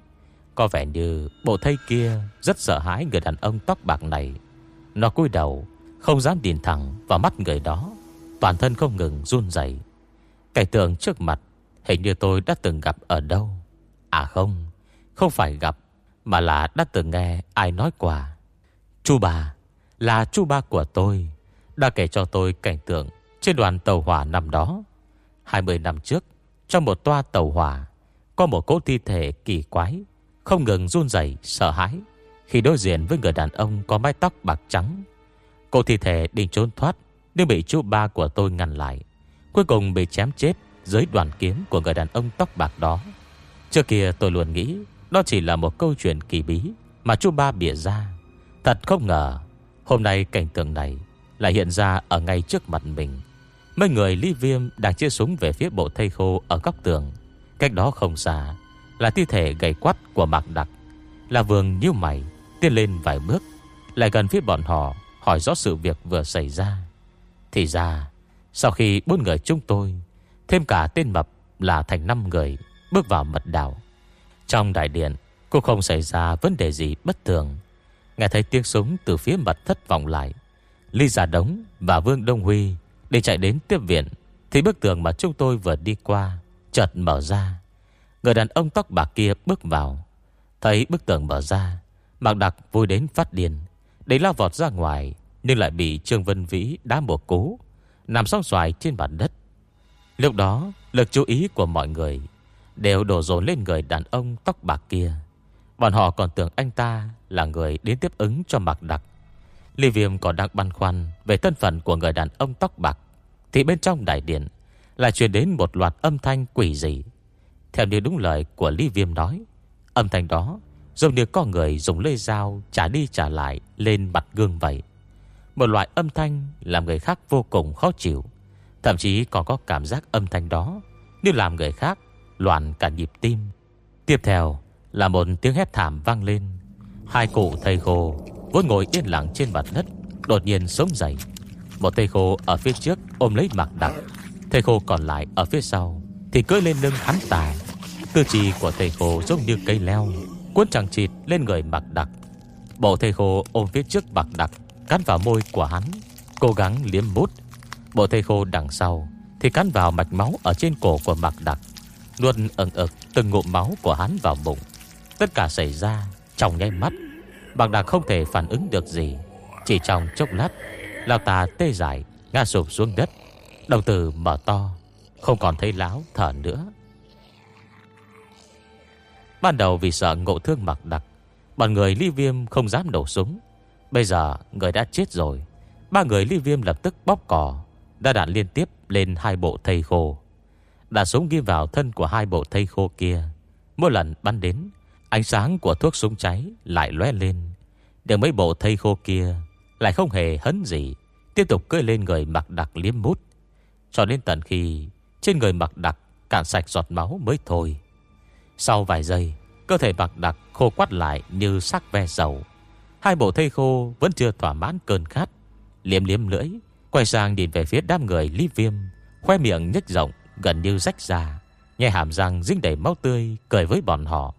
Có vẻ như bộ thầy kia Rất sợ hãi người đàn ông tóc bạc này. Nó cúi đầu, Không dám nhìn thẳng vào mắt người đó. Toàn thân không ngừng run dậy cái tượng trước mặt Hình như tôi đã từng gặp ở đâu. À không Không phải gặp, Mà là đã từng nghe ai nói qua. Chú bà là chú ba của tôi, Đã kể cho tôi cảnh tượng Trên đoàn tàu hỏa năm đó. 20 năm trước, Trong một toa tàu hỏa, Có một cỗ thi thể kỳ quái, Không ngừng run rẩy, sợ hãi, Khi đối diện với người đàn ông có mái tóc bạc trắng. Cỗ thi thể định trốn thoát, Nhưng bị chú ba của tôi ngăn lại, Cuối cùng bị chém chết Dưới đoàn kiếm của người đàn ông tóc bạc đó. Trước kia tôi luôn nghĩ, Đó chỉ là một câu chuyện kỳ bí Mà chú ba bịa ra. Thật không ngờ Hôm nay cảnh tượng này Lại hiện ra ở ngay trước mặt mình. Mấy người Lý viêm đang chia súng về phía bộ thây khô Ở góc tường. Cách đó không xa Là thi thể gầy quắt của Mạc Đặc. Là vườn như mày, Tiến lên vài bước, Lại gần phía bọn họ Hỏi rõ sự việc vừa xảy ra. Thì ra, Sau khi bốn người chúng tôi, Thêm cả tên mập là thành năm người, Bước vào mật đảo. Trong đại điện Cũng không xảy ra vấn đề gì bất thường. Nghe thấy tiếng súng từ phía mặt thất vọng lại. Ly Giả Đống và Vương Đông Huy Để chạy đến tiếp viện, Thì bức tường mà chúng tôi vừa đi qua Chợt mở ra. Người đàn ông tóc bạc kia bước vào, Thấy bức tường mở ra, Mạc Đặc vui đến phát điên. Để lao vọt ra ngoài, Nhưng lại bị Trương Vân Vĩ đá một cú, Nằm song xoài trên mặt đất. Lúc đó, lực chú ý của mọi người Đều đổ dồn lên người đàn ông tóc bạc kia. Bọn họ còn tưởng anh ta là người đến tiếp ứng cho Mạc Đặc. Ly Viêm còn đang băn khoăn Về thân phận của người đàn ông tóc bạc, Thì bên trong đại điện Lại truyền đến một loạt âm thanh quỷ dị. Theo như đúng lời của Ly Viêm nói, Âm thanh đó Giống như có người dùng lưỡi dao Trả đi trả lại lên mặt gương vậy. Một loại âm thanh Làm người khác vô cùng khó chịu, Thậm chí còn có cảm giác âm thanh đó Như làm người khác loạn cả nhịp tim. Tiếp theo là một tiếng hét thảm vang lên. Hai cụ thầy khô Vốn ngồi yên lặng trên mặt đất, Đột nhiên sống dậy. Một thầy khô ở phía trước ôm lấy mặt đặc Thầy khô còn lại ở phía sau Thì cưỡi lên lưng hắn ta. Tư trì của thầy khô giống như cây leo, Cuốn chẳng chịt lên người mặc đặc Bộ thầy khô ôm phía trước mặc đặc Cắn vào môi của hắn, Cố gắng liếm bút. Bộ thầy khô đằng sau Thì cắn vào mạch máu ở trên cổ của mặc đặc Luôn ẩn ực từng ngụm máu của hắn vào bụng. Tất cả xảy ra trong nháy mắt Bằng đặc không thể phản ứng được gì. Chỉ trong chốc lát, lão ta tê giải Ngã sụp xuống đất, Đồng tử mở to, Không còn thấy láo thở nữa. Ban đầu vì sợ ngộ thương mặc đặc Bọn người ly viêm không dám nổ súng. Bây giờ người đã chết rồi, Ba người ly viêm lập tức bóp cỏ Đã đạn liên tiếp lên hai bộ thây khô. Đạn súng ghi vào thân của hai bộ thây khô kia, Mỗi lần bắn đến Ánh sáng của thuốc súng cháy lại lóe lên. Để mấy bộ thây khô kia Lại không hề hấn gì, Tiếp tục cơi lên người mặc đặc liếm mút. Cho đến tận khi Trên người mặc đặc cạn sạch giọt máu mới thôi. Sau vài giây, Cơ thể mặc đặc khô quắt lại như sắc ve dầu. Hai bộ thây khô vẫn chưa thỏa mãn cơn khát. Liếm liếm lưỡi, Quay sang nhìn về phía đám người lý viêm, Khoe miệng nhếch rộng gần như rách ra nghe hàm răng dính đầy máu tươi Cười với bọn họ.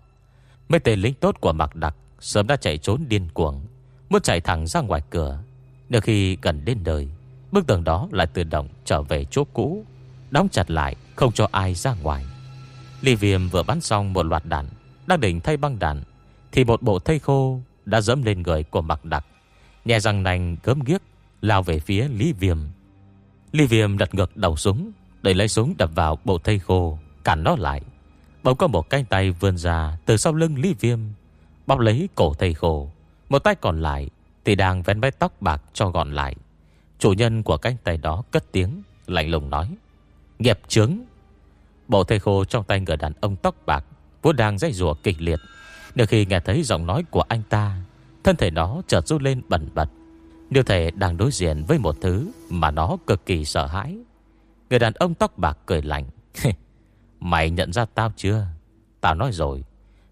Mấy tên lính tốt của Mạc Đặc Sớm đã chạy trốn điên cuồng, Muốn chạy thẳng ra ngoài cửa. Nếu khi gần đến đời Bức tường đó lại tự động trở về chỗ cũ, Đóng chặt lại, không cho ai ra ngoài. Lý viêm vừa bắn xong một loạt đạn, Đang định thay băng đạn, Thì một bộ thây khô đã dẫm lên người của Mạc Đặc. Nhẹ răng nành gớm ghiếc, Lao về phía Lý Viêm. Lý Viêm đặt ngược đầu súng, Đẩy lấy súng đập vào bộ thây khô, Cản nó lại. Bỗng có một cánh tay vươn ra, Từ sau lưng Lý Viêm Bóc lấy cổ thầy khổ. Một tay còn lại Thì đang vén mái tóc bạc cho gọn lại. Chủ nhân của cánh tay đó cất tiếng, Lạnh lùng nói, Nghiệp trướng Bộ thầy khô trong tay người đàn ông tóc bạc, Vốn đang dây rùa kịch liệt. Nếu khi nghe thấy giọng nói của anh ta, Thân thể nó chợt rút lên bẩn bật. Như thể đang đối diện với một thứ Mà nó cực kỳ sợ hãi. Người đàn ông tóc bạc cười lạnh [LAUGHS] Mày nhận ra tao chưa? Tao nói rồi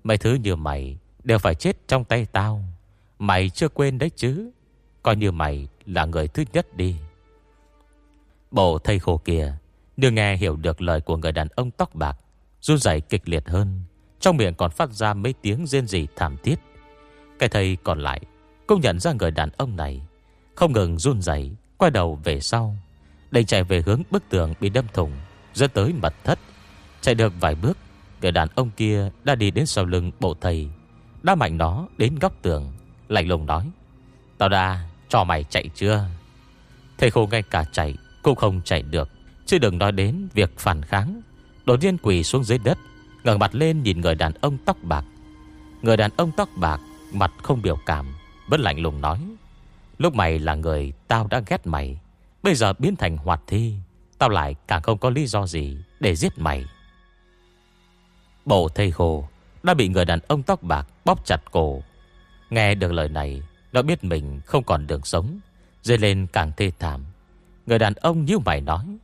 Mấy thứ như mày đều phải chết trong tay tao. Mày chưa quên đấy chứ? Coi như mày là người thứ nhất đi. Bộ thầy khổ kia Đưa nghe hiểu được lời của người đàn ông tóc bạc Run rẩy kịch liệt hơn. Trong miệng còn phát ra mấy tiếng rên rỉ thảm thiết. Cái thầy còn lại Cũng nhận ra người đàn ông này Không ngừng run rẩy, Quay đầu về sau. Đành chạy về hướng bức tường bị đâm thủng Dẫn tới mật thất. Chạy được vài bước Người đàn ông kia đã đi đến sau lưng bộ thầy Đã mạnh nó đến góc tường, Lạnh lùng nói, Tao đã cho mày chạy chưa? Thầy khô ngay cả chạy Cũng không chạy được, Chứ đừng nói đến việc phản kháng. Đột nhiên quỳ xuống dưới đất, ngẩng mặt lên nhìn người đàn ông tóc bạc. Người đàn ông tóc bạc Mặt không biểu cảm, Vẫn lạnh lùng nói, Lúc mày là người tao đã ghét mày, Bây giờ biến thành hoạt thi, Tao lại càng không có lý do gì Để giết mày. Bộ thầy khô Đã bị người đàn ông tóc bạc bóp chặt cổ. Nghe được lời này Nó biết mình không còn đường sống Dây lên càng thê thảm. Người đàn ông như mày nói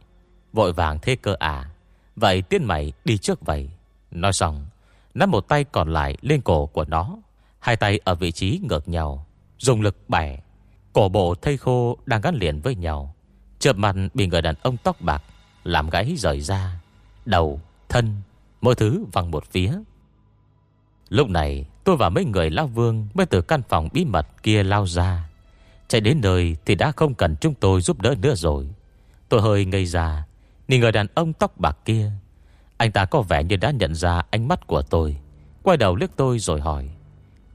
Vội vàng thế cơ à? Vậy tiên mày đi trước vậy. Nói xong Nắm một tay còn lại lên cổ của nó Hai tay ở vị trí ngược nhau Dùng lực bẻ. Cổ bộ thây khô đang gắn liền với nhau Chợp mặt bị người đàn ông tóc bạc Làm gãy rời ra Đầu, thân Mỗi thứ văng một phía. Lúc này, tôi và mấy người lao vương Mới từ căn phòng bí mật kia lao ra. Chạy đến nơi thì đã không cần chúng tôi giúp đỡ nữa rồi. Tôi hơi ngây ra, Nhìn người đàn ông tóc bạc kia. Anh ta có vẻ như đã nhận ra ánh mắt của tôi, Quay đầu liếc tôi rồi hỏi,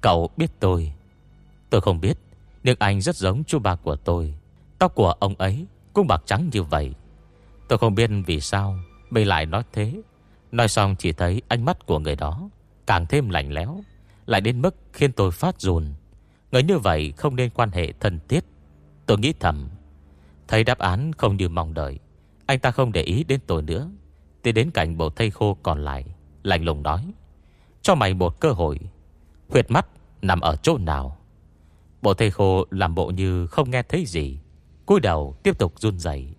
Cậu biết tôi? Tôi không biết, Nhưng anh rất giống chú bà của tôi. Tóc của ông ấy cũng bạc trắng như vậy. Tôi không biết vì sao Mình lại nói thế. Nói xong chỉ thấy ánh mắt của người đó Càng thêm lạnh lẽo, Lại đến mức khiến tôi phát run. Người như vậy không nên quan hệ thân thiết. Tôi nghĩ thầm, Thấy đáp án không như mong đợi, Anh ta không để ý đến tôi nữa. Tiến đến cạnh bộ thây khô còn lại, Lạnh lùng nói, Cho mày một cơ hội, Huyệt mắt nằm ở chỗ nào? Bộ thây khô làm bộ như không nghe thấy gì, cúi đầu tiếp tục run dày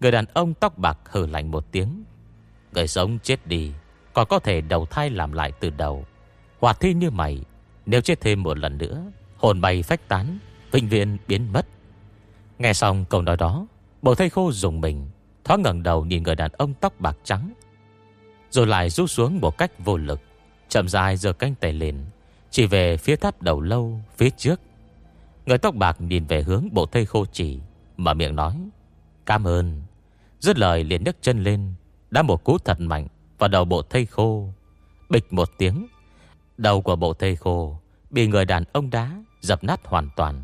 Người đàn ông tóc bạc hờ lạnh một tiếng Người sống chết đi, Còn có thể đầu thai làm lại từ đầu. Hoạt thi như mày, Nếu chết thêm một lần nữa, Hồn bay phách tán Vinh viên biến mất. Nghe xong câu nói đó Bộ thây khô dùng mình, Thoáng ngẩng đầu nhìn người đàn ông tóc bạc trắng. Rồi lại rút xuống một cách vô lực, Chậm dài giờ canh tay lên, Chỉ về phía tháp đầu lâu, Phía trước. Người tóc bạc nhìn về hướng bộ thây khô chỉ, Mở miệng nói, Cảm ơn. Dứt lời liền nhấc chân lên đã một cú thật mạnh vào đầu bộ thây khô. Bịch một tiếng, Đầu của bộ thây khô Bị người đàn ông đá dập nát hoàn toàn.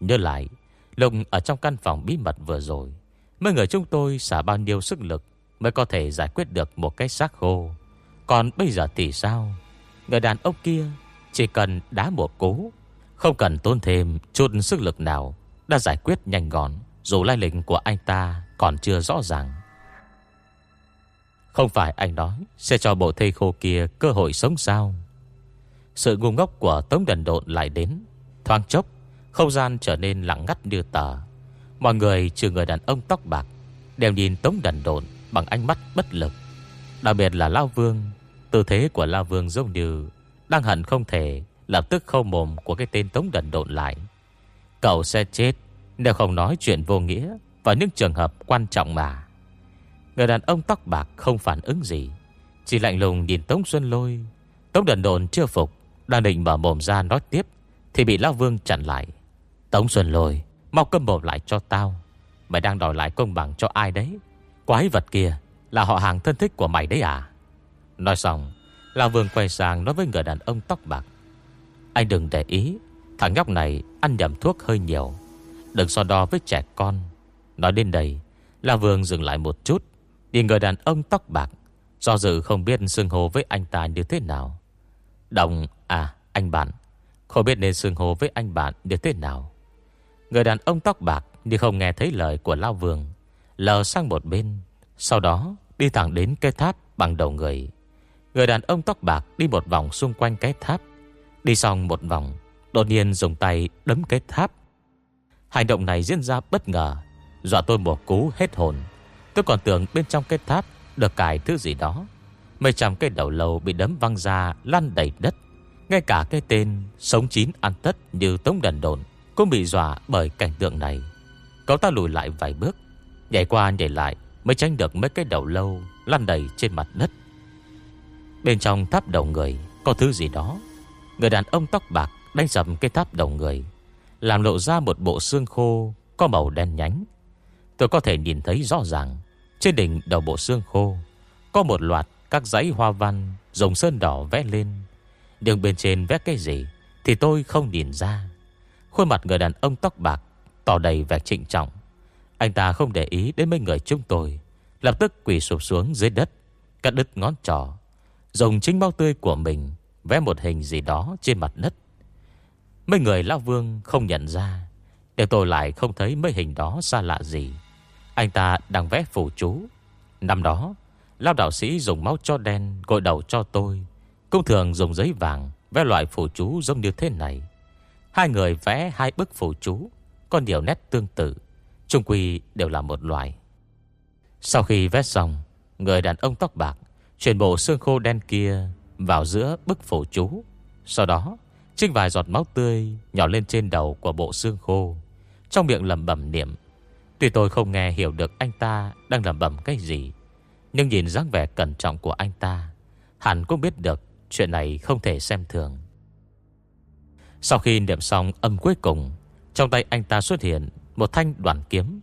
Nhớ lại, Lúc ở trong căn phòng bí mật vừa rồi, Mấy người chúng tôi xả bao nhiêu sức lực Mới có thể giải quyết được một cái xác khô. Còn bây giờ thì sao? Người đàn ông kia Chỉ cần đá một cú, Không cần tốn thêm chút sức lực nào Đã giải quyết nhanh gọn, Dù lai lịch của anh ta còn chưa rõ ràng. Không phải anh nói, Sẽ cho bộ thây khô kia cơ hội sống sao? Sự ngu ngốc của Tống Đần Độn lại đến. Thoáng chốc, Không gian trở nên lặng ngắt như tờ. Mọi người trừ người đàn ông tóc bạc, Đều nhìn Tống Đần Độn Bằng ánh mắt bất lực. Đặc biệt là Lao Vương, Tư thế của Lao Vương giống như Đang hận không thể Lập tức khâu mồm của cái tên Tống Đần Độn lại. Cậu sẽ chết Nếu không nói chuyện vô nghĩa Vào những trường hợp quan trọng mà. Người đàn ông tóc bạc không phản ứng gì. Chỉ lạnh lùng nhìn Tống Xuân Lôi. Tống Đần đồn chưa phục, Đang định mở mồm ra nói tiếp, Thì bị Lão Vương chặn lại. Tống Xuân Lôi, Mau câm mồm lại cho tao. Mày đang đòi lại công bằng cho ai đấy? Quái vật kia là họ hàng thân thích của mày đấy à? Nói xong Lão Vương quay sang nói với người đàn ông tóc bạc. Anh đừng để ý, Thằng nhóc này ăn nhầm thuốc hơi nhiều. Đừng so đo với trẻ con. Nói đến đây Lão Vương dừng lại một chút Nhìn người đàn ông tóc bạc, Do dự không biết xưng hô với anh ta như thế nào. Đồng à anh bạn, Không biết nên xưng hô với anh bạn như thế nào. Người đàn ông tóc bạc Như không nghe thấy lời của Lao Vương, Lờ sang một bên, Sau đó đi thẳng đến cái tháp bằng đầu người. Người đàn ông tóc bạc đi một vòng xung quanh cái tháp, Đi xong một vòng, Đột nhiên dùng tay đấm cái tháp. Hành động này diễn ra bất ngờ, Dọa tôi một cú hết hồn. Tôi còn tưởng bên trong cái tháp Được cài thứ gì đó. Mấy trăm cây đầu lâu bị đấm văng ra, Lăn đầy đất. Ngay cả cái tên sống chín ăn tất như tống đần đồn cũng bị dọa bởi cảnh tượng này. Cậu ta lùi lại vài bước, Nhảy qua nhảy lại Mới tránh được mấy cái đầu lâu Lăn đầy trên mặt đất. Bên trong tháp đầu người Có thứ gì đó. Người đàn ông tóc bạc đánh dầm cái tháp đầu người, Làm lộ ra một bộ xương khô Có màu đen nhánh. Tôi có thể nhìn thấy rõ ràng trên đỉnh đầu bộ xương khô, Có một loạt các dãy hoa văn Dùng sơn đỏ vẽ lên. Đường bên trên vẽ cái gì Thì tôi không nhìn ra. Khuôn mặt người đàn ông tóc bạc Tỏ đầy vẻ trịnh trọng. Anh ta không để ý đến mấy người chúng tôi, Lập tức quỳ sụp xuống dưới đất, Cắt đứt ngón trỏ. Dùng chính bao tươi của mình Vẽ một hình gì đó trên mặt đất. Mấy người Lão Vương không nhận ra, để tôi lại không thấy mấy hình đó xa lạ gì. Anh ta đang vẽ phù chú. Năm đó, Lão đạo sĩ dùng máu cho đen Gội đầu cho tôi. Cũng thường dùng giấy vàng Vẽ loại phù chú giống như thế này. Hai người vẽ hai bức phù chú, Có nhiều nét tương tự Trung quy đều là một loại Sau khi vẽ xong, Người đàn ông tóc bạc Chuyển bộ xương khô đen kia Vào giữa bức phù chú. Sau đó, Trích vài giọt máu tươi Nhỏ lên trên đầu của bộ xương khô. Trong miệng lầm bẩm niệm Tuy tôi không nghe hiểu được anh ta Đang lầm bẩm cái gì, Nhưng nhìn dáng vẻ cẩn trọng của anh ta, Hẳn cũng biết được Chuyện này không thể xem thường. Sau khi niệm xong âm cuối cùng, Trong tay anh ta xuất hiện Một thanh đoàn kiếm.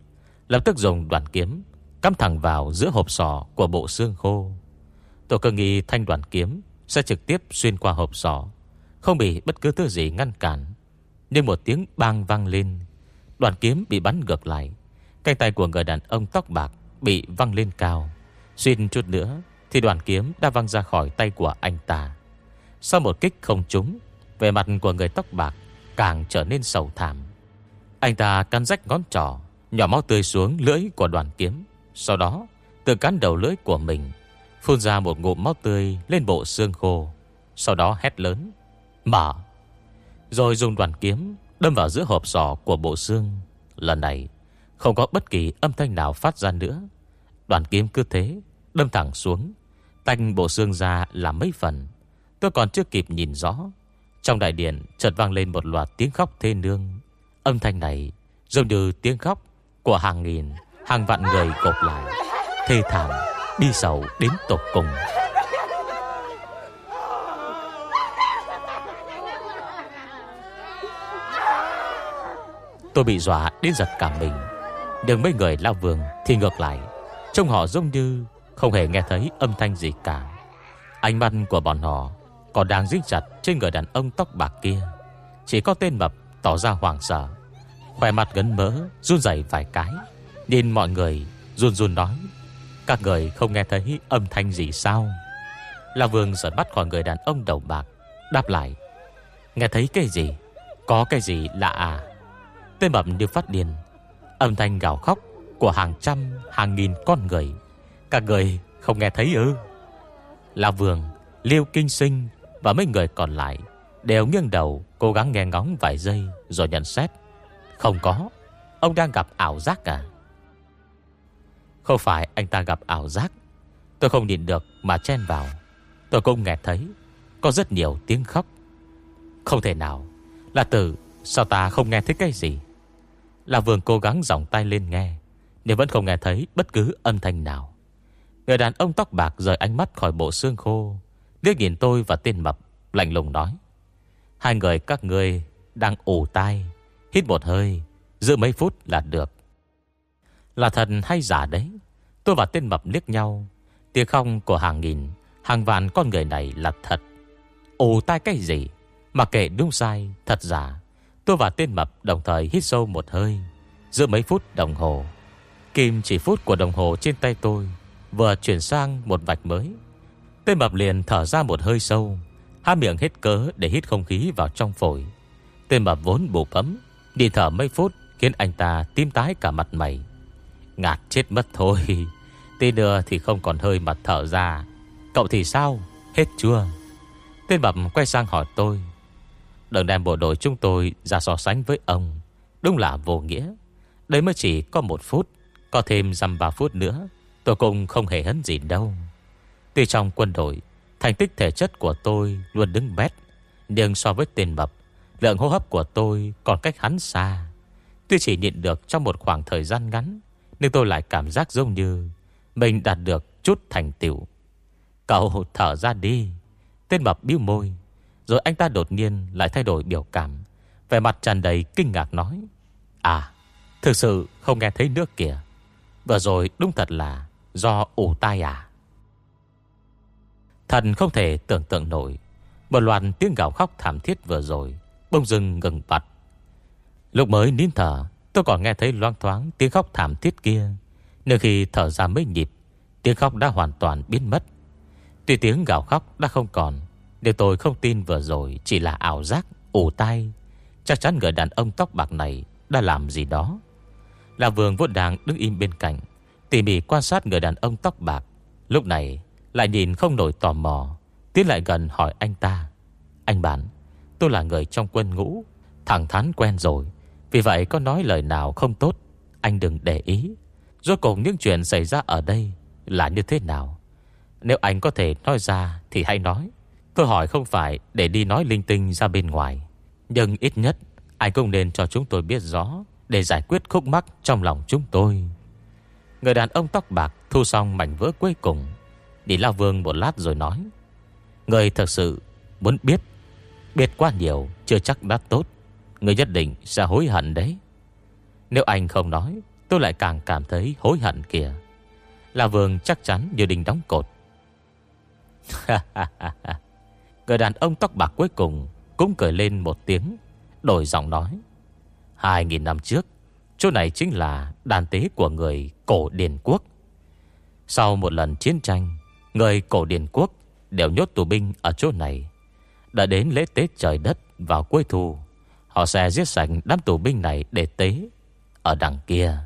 Lập tức dùng đoàn kiếm Cắm thẳng vào giữa hộp sọ của bộ xương khô. Tôi cơ nghĩ thanh đoàn kiếm Sẽ trực tiếp xuyên qua hộp sọ, Không bị bất cứ thứ gì ngăn cản. Nhưng một tiếng bang vang lên Đoàn kiếm bị bắn ngược lại. Cánh tay của người đàn ông tóc bạc Bị văng lên cao. Xuyên chút nữa Thì đoàn kiếm đã văng ra khỏi tay của anh ta. Sau một kích không trúng Về mặt của người tóc bạc Càng trở nên sầu thảm. Anh ta cắn rách ngón trỏ, Nhỏ máu tươi xuống lưỡi của đoàn kiếm. Sau đó, từ cắn đầu lưỡi của mình, Phun ra một ngụm máu tươi Lên bộ xương khô. Sau đó hét lớn, Mở! Rồi dùng đoàn kiếm Đâm vào giữa hộp sọ của bộ xương. Lần này không có bất kỳ âm thanh nào phát ra nữa. Đoàn kiếm cứ thế, Đâm thẳng xuống. Tanh bộ xương ra làm mấy phần. Tôi còn chưa kịp nhìn rõ. Trong đại điện chợt vang lên một loạt tiếng khóc thê nương Âm thanh này Giống như tiếng khóc Của hàng nghìn, Hàng vạn người gộp lại. Thê thảm, bi sầu đến tột cùng. Tôi bị dọa đến giật cả mình nhưng mấy người lao vườn thì ngược lại. Trông họ giống như không hề nghe thấy âm thanh gì cả. Ánh mắt của bọn họ Còn đang dính chặt trên người đàn ông tóc bạc kia. Chỉ có tên mập tỏ ra hoảng sợ. Khỏe mặt gấn mỡ, Run dày vài cái. Nên mọi người, run run nói, Các người không nghe thấy âm thanh gì sao? Lao Vương giật bắt khỏi người đàn ông đầu bạc, Đáp lại, Nghe thấy cái gì? Có cái gì lạ à? Tên mập như phát điên Âm thanh gào khóc Của hàng trăm, hàng nghìn con người. Các người không nghe thấy ư? La Vương, Liêu Kinh Sinh Và mấy người còn lại Đều nghiêng đầu cố gắng nghe ngóng vài giây Rồi nhận xét. Không có, Ông đang gặp ảo giác à? Không phải anh ta gặp ảo giác. Tôi không nhìn được mà chen vào. Tôi cũng nghe thấy Có rất nhiều tiếng khóc. Không thể nào Là từ sao ta không nghe thấy cái gì? Là Vương cố gắng dòng tay lên nghe, Nhưng vẫn không nghe thấy bất cứ âm thanh nào. Người đàn ông tóc bạc rời ánh mắt khỏi bộ xương khô, Liếc nhìn tôi và tên mập, Lạnh lùng nói, Hai người các người đang ủ tai, Hít một hơi, Giữ mấy phút là được. Là thật hay giả đấy, Tôi và tên mập liếc nhau Tiếng không của hàng nghìn, Hàng vạn con người này là thật. Ủ tai cái gì? Mà kể đúng sai, thật giả. Tôi và tên mập đồng thời hít sâu một hơi. Giữa mấy phút đồng hồ, Kim chỉ phút của đồng hồ trên tay tôi Vừa chuyển sang một vạch mới. Tên mập liền thở ra một hơi sâu, Há miệng hết cớ để hít không khí vào trong phổi. Tên mập vốn bù ấm Đi thở mấy phút Khiến anh ta tim tái cả mặt mày. Ngạt chết mất thôi, [LAUGHS] Tí nữa thì không còn hơi mà thở ra. Cậu thì sao? Hết chưa? Tên mập quay sang hỏi tôi. Đừng đem bộ đội chúng tôi ra so sánh với ông. Đúng là vô nghĩa. Đấy mới chỉ có một phút, Có thêm dăm ba phút nữa, Tôi cũng không hề hấn gì đâu. Tuy trong quân đội, Thành tích thể chất của tôi luôn đứng bét, Nhưng so với tiền mập Lượng hô hấp của tôi còn cách hắn xa. Tuy chỉ nhịn được trong một khoảng thời gian ngắn, Nhưng tôi lại cảm giác giống như Mình đạt được chút thành tựu. Cậu thở ra đi, Tên mập biêu môi rồi anh ta đột nhiên lại thay đổi biểu cảm. Về mặt tràn đầy kinh ngạc nói À Thực sự không nghe thấy nước kìa. Vừa rồi đúng thật là Do ủ tai à? Thần không thể tưởng tượng nổi. Một loạt tiếng gào khóc thảm thiết vừa rồi Bông dưng ngừng bặt. Lúc mới nín thở, Tôi còn nghe thấy loang thoáng tiếng khóc thảm thiết kia. Nhưng khi thở ra mấy nhịp, Tiếng khóc đã hoàn toàn biến mất. Tuy tiếng gào khóc đã không còn nếu tôi không tin vừa rồi Chỉ là ảo giác, ủ tai. Chắc chắn người đàn ông tóc bạc này Đã làm gì đó. Là vườn vốn đang đứng im bên cạnh Tỉ mỉ quan sát người đàn ông tóc bạc. Lúc này lại nhìn không nổi tò mò Tiến lại gần hỏi anh ta. Anh bạn Tôi là người trong quân ngũ Thẳng thắn quen rồi. Vì vậy có nói lời nào không tốt Anh đừng để ý. Rốt cùng những chuyện xảy ra ở đây Là như thế nào? Nếu anh có thể nói ra thì hãy nói. Tôi hỏi không phải để đi nói linh tinh ra bên ngoài, Nhưng ít nhất Anh cũng nên cho chúng tôi biết rõ Để giải quyết khúc mắc trong lòng chúng tôi. Người đàn ông tóc bạc Thu xong mảnh vỡ cuối cùng Đi lao vương một lát rồi nói, Người thật sự muốn biết Biết quá nhiều chưa chắc đã tốt, Người nhất định sẽ hối hận đấy. Nếu anh không nói, Tôi lại càng cảm thấy hối hận kìa. Là vương chắc chắn như đình đóng cột. [LAUGHS] Người đàn ông tóc bạc cuối cùng Cũng cười lên một tiếng, Đổi giọng nói. Hai nghìn năm trước, Chỗ này chính là đàn tế của người cổ Điền Quốc. Sau một lần chiến tranh, Người cổ Điền Quốc Đều nhốt tù binh ở chỗ này. Đã đến lễ tế trời đất vào cuối thu, Họ sẽ giết sạch đám tù binh này để tế Ở đằng kia.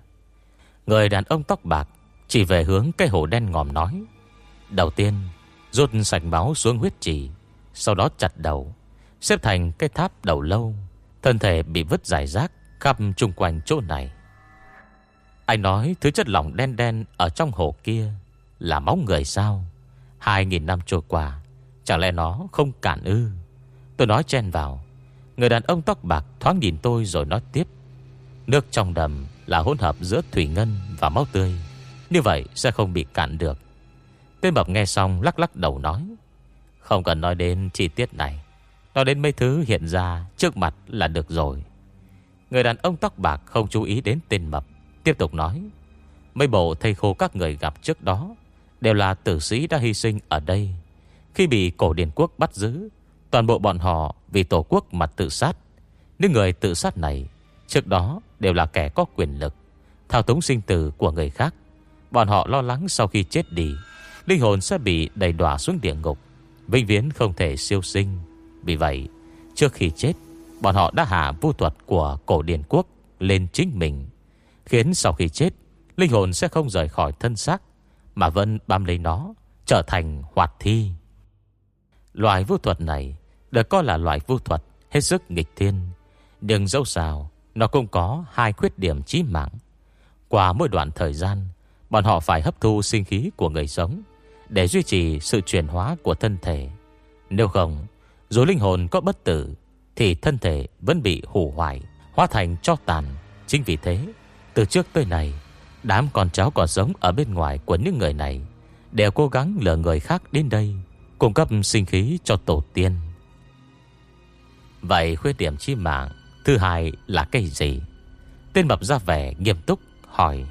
Người đàn ông tóc bạc Chỉ về hướng cái hồ đen ngòm nói, Đầu tiên, Rút sạch máu xuống huyết trì sau đó chặt đầu, Xếp thành cái tháp đầu lâu, Thân thể bị vứt giải rác Khắp chung quanh chỗ này. Anh nói thứ chất lỏng đen đen Ở trong hồ kia Là máu người sao? Hai nghìn năm trôi qua, Chẳng lẽ nó không cản ư? Tôi nói chen vào, Người đàn ông tóc bạc thoáng nhìn tôi rồi nói tiếp. Nước trong đầm là hỗn hợp giữa thủy ngân và máu tươi, Như vậy sẽ không bị cạn được. Tên bập nghe xong lắc lắc đầu nói. Không cần nói đến chi tiết này. Nói đến mấy thứ hiện ra trước mặt là được rồi. Người đàn ông tóc bạc không chú ý đến tên mập, Tiếp tục nói, Mấy bộ thầy khô các người gặp trước đó Đều là tử sĩ đã hy sinh ở đây. Khi bị cổ điển quốc bắt giữ, Toàn bộ bọn họ vì tổ quốc mà tự sát. Những người tự sát này Trước đó đều là kẻ có quyền lực, Thao túng sinh tử của người khác. Bọn họ lo lắng sau khi chết đi, Linh hồn sẽ bị đầy đọa xuống địa ngục. Vinh viễn không thể siêu sinh. Vì vậy, Trước khi chết, Bọn họ đã hạ vô thuật của cổ điển quốc Lên chính mình, Khiến sau khi chết, Linh hồn sẽ không rời khỏi thân xác, Mà vẫn bám lấy nó, Trở thành hoạt thi. Loại vô thuật này Được coi là loại vô thuật Hết sức nghịch thiên, Nhưng dẫu sao, Nó cũng có hai khuyết điểm chí mạng. Qua mỗi đoạn thời gian, Bọn họ phải hấp thu sinh khí của người sống để duy trì sự chuyển hóa của thân thể. Nếu không, Dù linh hồn có bất tử, Thì thân thể vẫn bị hủ hoại, Hóa thành cho tàn. Chính vì thế, Từ trước tới nay, Đám con cháu còn sống ở bên ngoài của những người này Đều cố gắng lừa người khác đến đây, Cung cấp sinh khí cho tổ tiên. Vậy khuyết điểm chi mạng Thứ hai là cái gì? Tên mập ra vẻ nghiêm túc hỏi.